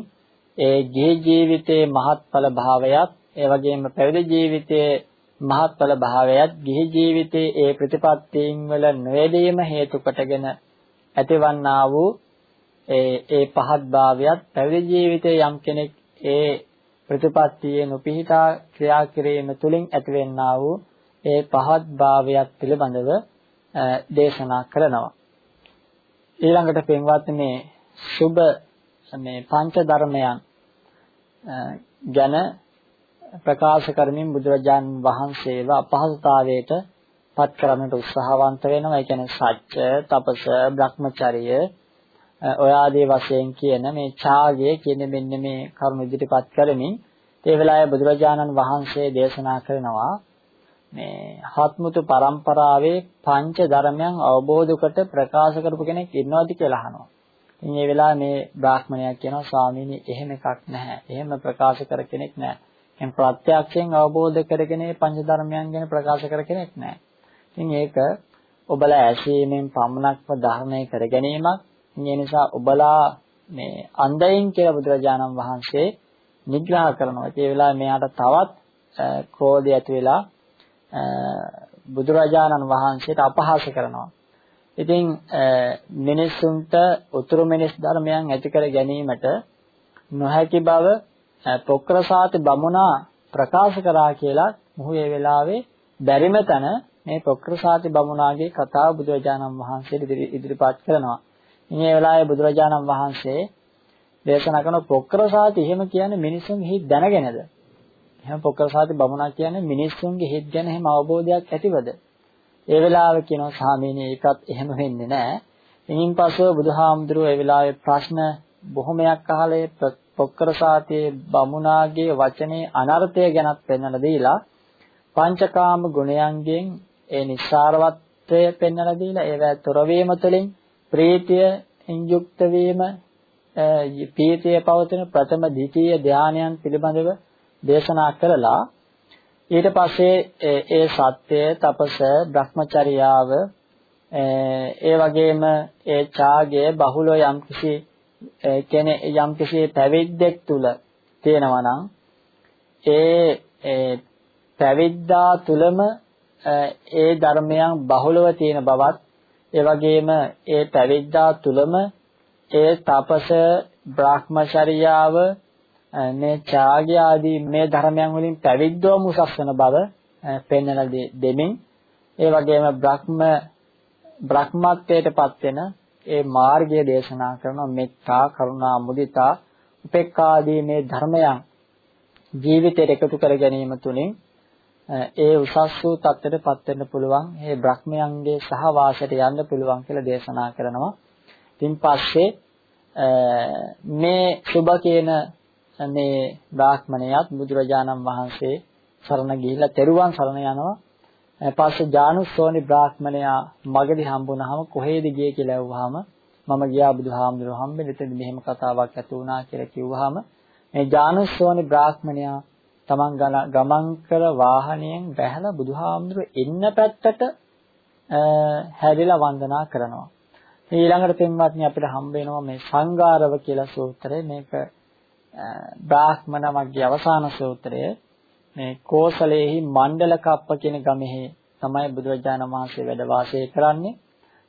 ඒ ජී ජීවිතයේ මහත්ඵල භාවයත් ඒ වගේම පැවිදි ජීවිතයේ මහත්ඵල භාවයත් ගිහි ජීවිතයේ ඒ ප්‍රතිපත්තීන් වල නොයදීම හේතු කොටගෙන ඇතිවන්නා වූ ඒ ඒ පහත් භාවයත් පැවිදි ජීවිතයේ යම් කෙනෙක් ඒ ප්‍රතිපත්තියේ නොපිහිටා ක්‍රියා කිරීම තුළින් ඇතිවෙන්නා වූ ඒ පහත් භාවයත් පිළිබඳව දේශනා කරනවා. ඊළඟට පින්වත් මේ සුබ මේ පංච ධර්මයන් ගැන ප්‍රකාශ කරමින් බුදුරජාන් වහන්සේව අපහසුතාවයට පත් කරන්නට උත්සාහවන්ත වෙනවා. ඒ කියන්නේ සත්‍ය, තපස, Brahmacharya ඔය ආදී වශයෙන් කියන මේ ඡාගය කියන මෙන්න මේ කරුණු ඉදිරිපත් කරමින් ඒ වෙලාවේ බුදුරජාණන් වහන්සේ දේශනා කරනවා මේ හත්මුතු පරම්පරාවේ පංච ධර්මයන් අවබෝධ කොට ප්‍රකාශ කරපු කෙනෙක් ඉන්නවද කියලා අහනවා. ඉතින් මේ වෙලාවේ මේ බ්‍රාහ්මණයා කියනවා ස්වාමීනි එහෙම එකක් නැහැ. එහෙම ප්‍රකාශ කර කෙනෙක් නැහැ. එහෙනම් ප්‍රත්‍යක්ෂයෙන් අවබෝධ කරගෙන මේ පංච ධර්මයන් ගැන ප්‍රකාශ කර කෙනෙක් නැහැ. ඉතින් ඒක ඔබලා ඇසීමෙන් පමණක්ම ධර්මය කර ගැනීමක්. ඒ නිසා ඔබලා මේ අන්ධයින් කියලා බුදුරජාණන් වහන්සේ නිග්‍රහ කරනවා. ඒ වෙලාවේ මෙයාට තවත් ක්‍රෝධය ඇති වෙලා බුදුරජාණන් වහන්සේට අපහාස කරනවා. ඉතින් මිනිසුන්ට උතුරු මිනිස් ධර්මයන් ඇති කර ගැනීමට නොහැකි බව පොක්‍රසාති බමුණා ප්‍රකාශ කරා කියලා මොහු ඒ වෙලාවේ බැරිම තැන මේ පොක්‍රසාති බමුණාගේ කතාව බුදුරජාණන් වහන්සේට ඉදිරිපත් කරනවා. මේ වෙලාවේ බුදුරජාණන් වහන්සේ දේශනා කරන පොක්‍රසාති එහෙම කියන්නේ මිනිසුන්ගේ හිත් දැනගෙනද? එහෙම පොක්‍රසාති බමුණා කියන්නේ මිනිසුන්ගේ හිත් ගැන එහෙම අවබෝධයක් ඇතිවද? ඒ වෙලාවේ කියනවා ස්වාමීනි ඒකත් එහෙම වෙන්නේ නැහැ. එයින් පස්ව බුදුහාමුදුරුවෝ ඒ වෙලාවේ ප්‍රශ්න බොහොමයක් අහලා පොක්කරසාතියේ බමුණාගේ වචනේ අනර්ථය ගැනත් පෙන්වලා දීලා පංචකාම ගුණයන්ගෙන් ඒ නිස්සාරවත්වය පෙන්වලා දීලා ඒවැ තොරවීම තුළින් ප්‍රීතිය යුක්ත වීම පීතිය පවතින ප්‍රථම ද්විතීය ධානයන් පිළිබඳව දේශනා කරලා ඊට පස්සේ ඒ සත්‍ය තපස භ්‍රමචර්යාව ඒ වගේම ඒ ඡාගය බහුල යම් කිසි කෙනෙක් යම් කිසි පැවිද්දෙක් තුල තියෙනවා නම් ඒ පැවිද්දා තුලම ඒ ධර්මයන් බහුලව තියෙන බවත් ඒ වගේම ඒ පැවිද්දා තුලම ඒ තපස බ්‍රහ්මචර්යාව මේ ඡාගය ආදී මේ ධර්මයන් වලින් පැවිද්දවම උසස් වෙන බව පෙන්වලා දෙමින් ඒ වගේම බ්‍රහ්ම බ්‍රහ්මත්වයටපත් වෙන ඒ මාර්ගය දේශනා කරන මෙත්තා කරුණා මුදිතා උපේක්ඛා ආදී මේ ධර්මයන් ජීවිතයට එකතු කර ගැනීම තුළින් ඒ උසස් වූ තත්ත්වයටපත් වෙන්න පුළුවන් ඒ බ්‍රහ්මයන්ගේ සහවාසයට යන්න පුළුවන් කියලා දේශනා කරනවා. ඉතින් පස්සේ මේ සුබ කියන මේ බ්‍රාහ්මණයත් බුදුරජාණන් වහන්සේ සරණ ගිහිල්ලා තෙරුවන් සරණ යනවා. පස්සේ ජානුස්සෝනි බ්‍රාහ්මණයා මගදී හම්බුනහම කොහෙද ගියේ කියලා ඇහුවාම මම ගියා බුදුහාමුදුරුවෝ හම්බෙන්න එතෙන් මෙහෙම කතාවක් ඇති වුණා කියලා කිව්වහම මේ ජානුස්සෝනි බ්‍රාහ්මණයා තමන් ගමන් කර වාහනයෙන් බැහැලා බුදුහාමුදුරුවෝ එන්න පැත්තට හැරිලා වන්දනා කරනවා. ඊළඟට පින්වත්නි අපිට හම්බ වෙනවා මේ සංගාරව කියලා සූත්‍රය මේක බ්‍රාහ්මණ මග්ගේ අවසාන සූත්‍රය මේ කෝසලේහි මණ්ඩල කප්ප කියන ගමෙහි තමයි බුදුරජාණන් වහන්සේ වැඩ වාසය කරන්නේ.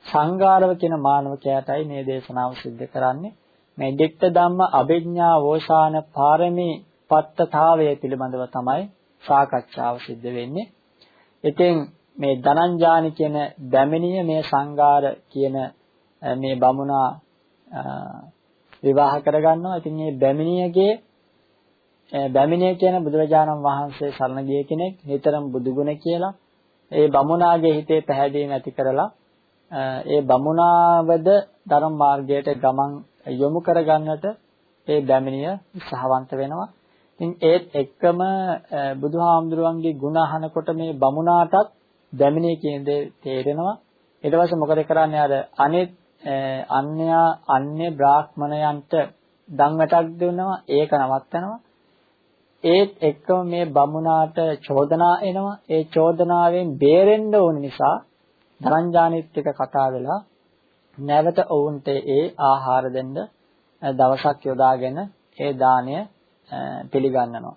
සංඝාරව කියන මානවකයාටයි මේ දේශනාව සිද්ධ කරන්නේ. මේ දෙක්ත ධම්ම අභිඥා වෝසාන පාරමී පත්තතාවය පිළිබඳව තමයි සාකච්ඡාව සිද්ධ වෙන්නේ. ඉතින් මේ ධනංජානි කියන දැමිනිය මේ සංඝාර කියන මේ බමුණා විවාහ කරගන්නවා. ඉතින් මේ බැමිණියගේ බැමිණිය කියන බුදුරජාණන් වහන්සේ සරණ ගිය කෙනෙක් නිතරම බුදුගුණ කියලා ඒ බමුණාගේ හිතේ පැහැදීම ඇති කරලා ඒ බමුණාවද ධර්ම මාර්ගයට ගමන් යොමු කරගන්නට ඒ බැමිණිය සහවන්ත වෙනවා. ඉතින් ඒත් එක්කම බුදුහාමුදුරුවන්ගේ ගුණ අහනකොට මේ බමුණාටත් බැමිණිය කියන දේ තේරෙනවා. ඊට පස්සේ මොකද කරන්නේ අර අනිත් අන්‍යා අන්‍ය බ්‍රාහ්මණයන්ට දන්වටක් දෙනවා ඒක නවත්තනවා ඒත් එක්කම මේ බමුණාට චෝදනා එනවා ඒ චෝදනාවෙන් බේරෙන්න ඕන නිසා ධනංජානිත් එක්ක කතා වෙලා නැවත ඔවුන්ට ඒ ආහාර දෙන්න දවසක් යොදාගෙන ඒ දාණය පිළිගන්නනවා.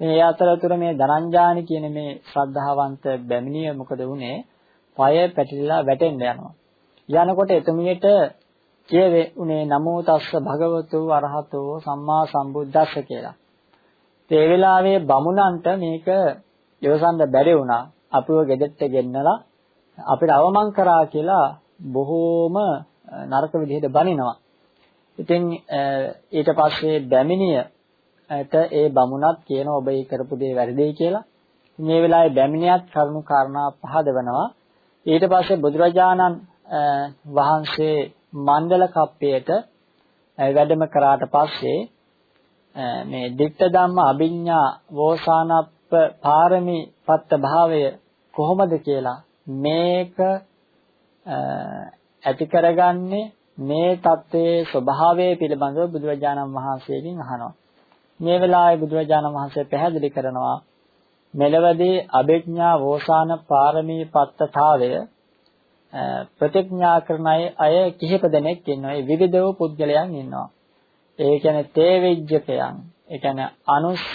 මේ අතරතුර මේ ධනංජානි කියන මේ ශ්‍රද්ධාවන්ත බැමිණිය මොකද වුනේ? පය පැටලිලා වැටෙන්න යනවා. යනකොට එතුමියට කියේ උනේ නමෝ තස්ස භගවතු අරහතෝ සම්මා සම්බුද්දස්ස කියලා. ඒ වෙලාවේ බමුණන්ට මේක ඉවසන්න බැරි වුණා. අපිව ගෙදරට ගෙන්නලා අපිට අවමන් කරා කියලා බොහෝම නරක විදිහට බනිනවා. ඉතින් ඊට පස්සේ බැමිණියට ඒ බමුණත් කියන ඔබ ඒ කරපු දේ වැරදියි කියලා. මේ වෙලාවේ බැමිණියත් කරුණු කාරණා පහදවනවා. ඊට පස්සේ බුදුරජාණන් වහන්සේ මණ්ඩල කප්පයට වැඩම කරාට පස්සේ මේ ditta ධම්ම අභිඥා වෝසානප්ප පාරමී පත්ත භාවය කොහොමද කියලා මේක ඇති කරගන්නේ මේ தත්ත්වයේ ස්වභාවය පිළිබඳව බුදුරජාණන් වහන්සේගෙන් අහනවා. මේ වෙලාවේ බුදුරජාණන් වහන්සේ පැහැදිලි කරනවා මෙලවදී අභිඥා වෝසාන පාරමී පත්තතාවය ප්‍රතිඥා කරන අය කිහිප දෙනෙක් ඉන්නවා. ඒ විවිධ පුද්ගලයන් ඉන්නවා. ඒ කියන්නේ තේවිජ්ජකයන්. ඒ කියන්නේ අනුස්ස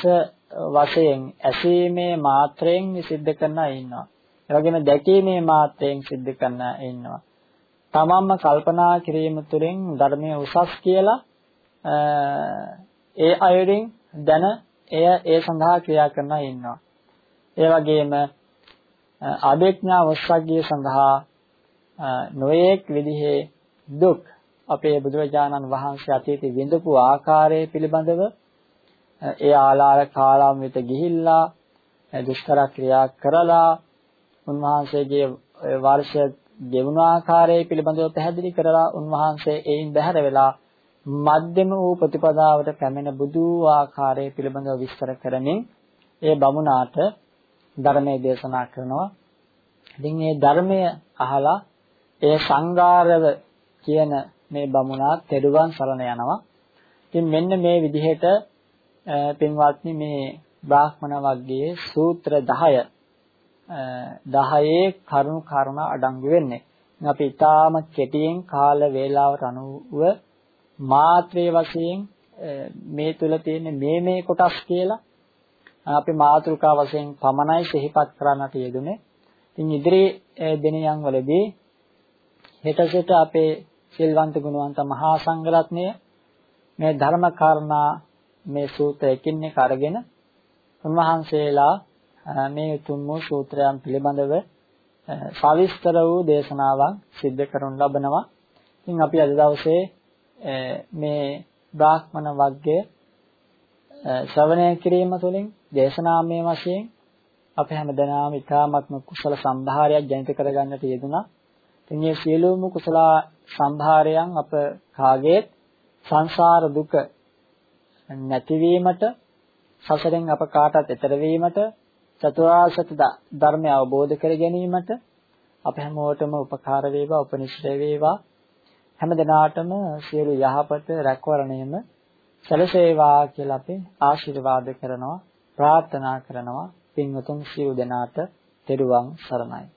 වශයෙන් ඇසීමේ මාත්‍රයෙන් සිද්ධ කරන අය ඉන්නවා. ඒ වගේම දැකීමේ මාත්‍රයෙන් සිද්ධ කරන අය ඉන්නවා. තමන්ම කල්පනා කිරීම තුළින් ධර්මයේ උසස් කියලා ඒ අයුරින් දැන එය ඒ සඳහා ක්‍රියා කරන අය ඉන්නවා. ඒ වගේම අභිඥා වස්සග්ගිය සඳහා නොයේක් විදිහේ දුක් අපේ බුදුරජාණන් වහන්සේ අතීතේ විඳපු ආකාරය පිළිබඳව ඒ ආලාර කාලම් වෙත ගිහිල්ලා දුෂ්කර ක්‍රියා කරලා උන්වහන්සේගේ වර්ෂ ගෙවුණු ආකාරය පිළිබඳව පැහැදිලි කරලා උන්වහන්සේ එයින් බැහැර වෙලා මධ්‍යම වූ ප්‍රතිපදාවට පැමිණ බුදු ආකාරය පිළිබඳව විස්තර කරමින් ඒ බමුණාට ධර්මයේ දේශනා කරනවා. ඉතින් මේ ධර්මය අහලා ඒ සංගාරව කියන මේ බමුණා තෙරුවන් සරණ යනවා. ඉතින් මෙන්න මේ විදිහට පින්වත්නි මේ බ්‍රාහ්මණ වර්ගයේ සූත්‍ර 10 10 කරුණු කාරණා අඩංගු වෙන්නේ. අපි ඊටාම කෙටියෙන් කාල වේලාවට අනුව මාත්‍රේ වශයෙන් මේ තුල තියෙන මේ මේ කොටස් කියලා අපි මාතෘකා වශයෙන් පමණයි සිහිපත් කරන්නට යෙදුනේ. ඉතින් ඉදිරි දිනයන් වලදී හෙටසෙට අපේ සිල්වන්ත ගුණවන්ත මහා සංඝරත්නය මේ ධර්ම කාරණා මේ සූත්‍ර එකින් එක අරගෙන උන්වහන්සේලා මේ උතුම් වූ සූත්‍රයන් පිළිබඳව සවිස්තර වූ දේශනාවක් සිද්ධ කරනු ලබනවා. ඉතින් අපි අද දවසේ මේ බ්‍රාහ්මණ වර්ගයේ ශ්‍රවණය කිරීම තුළින් දේශනාමය වශයෙන් අප හැමදෙනාම ඉතාමත්ම කුසල සම්භාරයක් ජනිත කරගන්නට යෙදුණා. ඉතින් මේ සියලුම කුසල සම්භාරයන් අප කාගේත් සංසාර දුක නැතිවීමට සසරෙන් අප කාටත් එතර වීමට චතුරාර්ය සත්‍ය ධර්මය අවබෝධ කර ගැනීමට අප හැමෝටම උපකාර වේවා උපනිශ්‍රේ වේවා. හැම දිනාටම සියලු යහපත රැකවරණයම සැලසේවා කියලා අපි ආශිර්වාද කරනවා ප්‍රාර්ථනා කරනවා. පින්වතුන් සියලු දෙනාට තෙරුවන් සරණයි.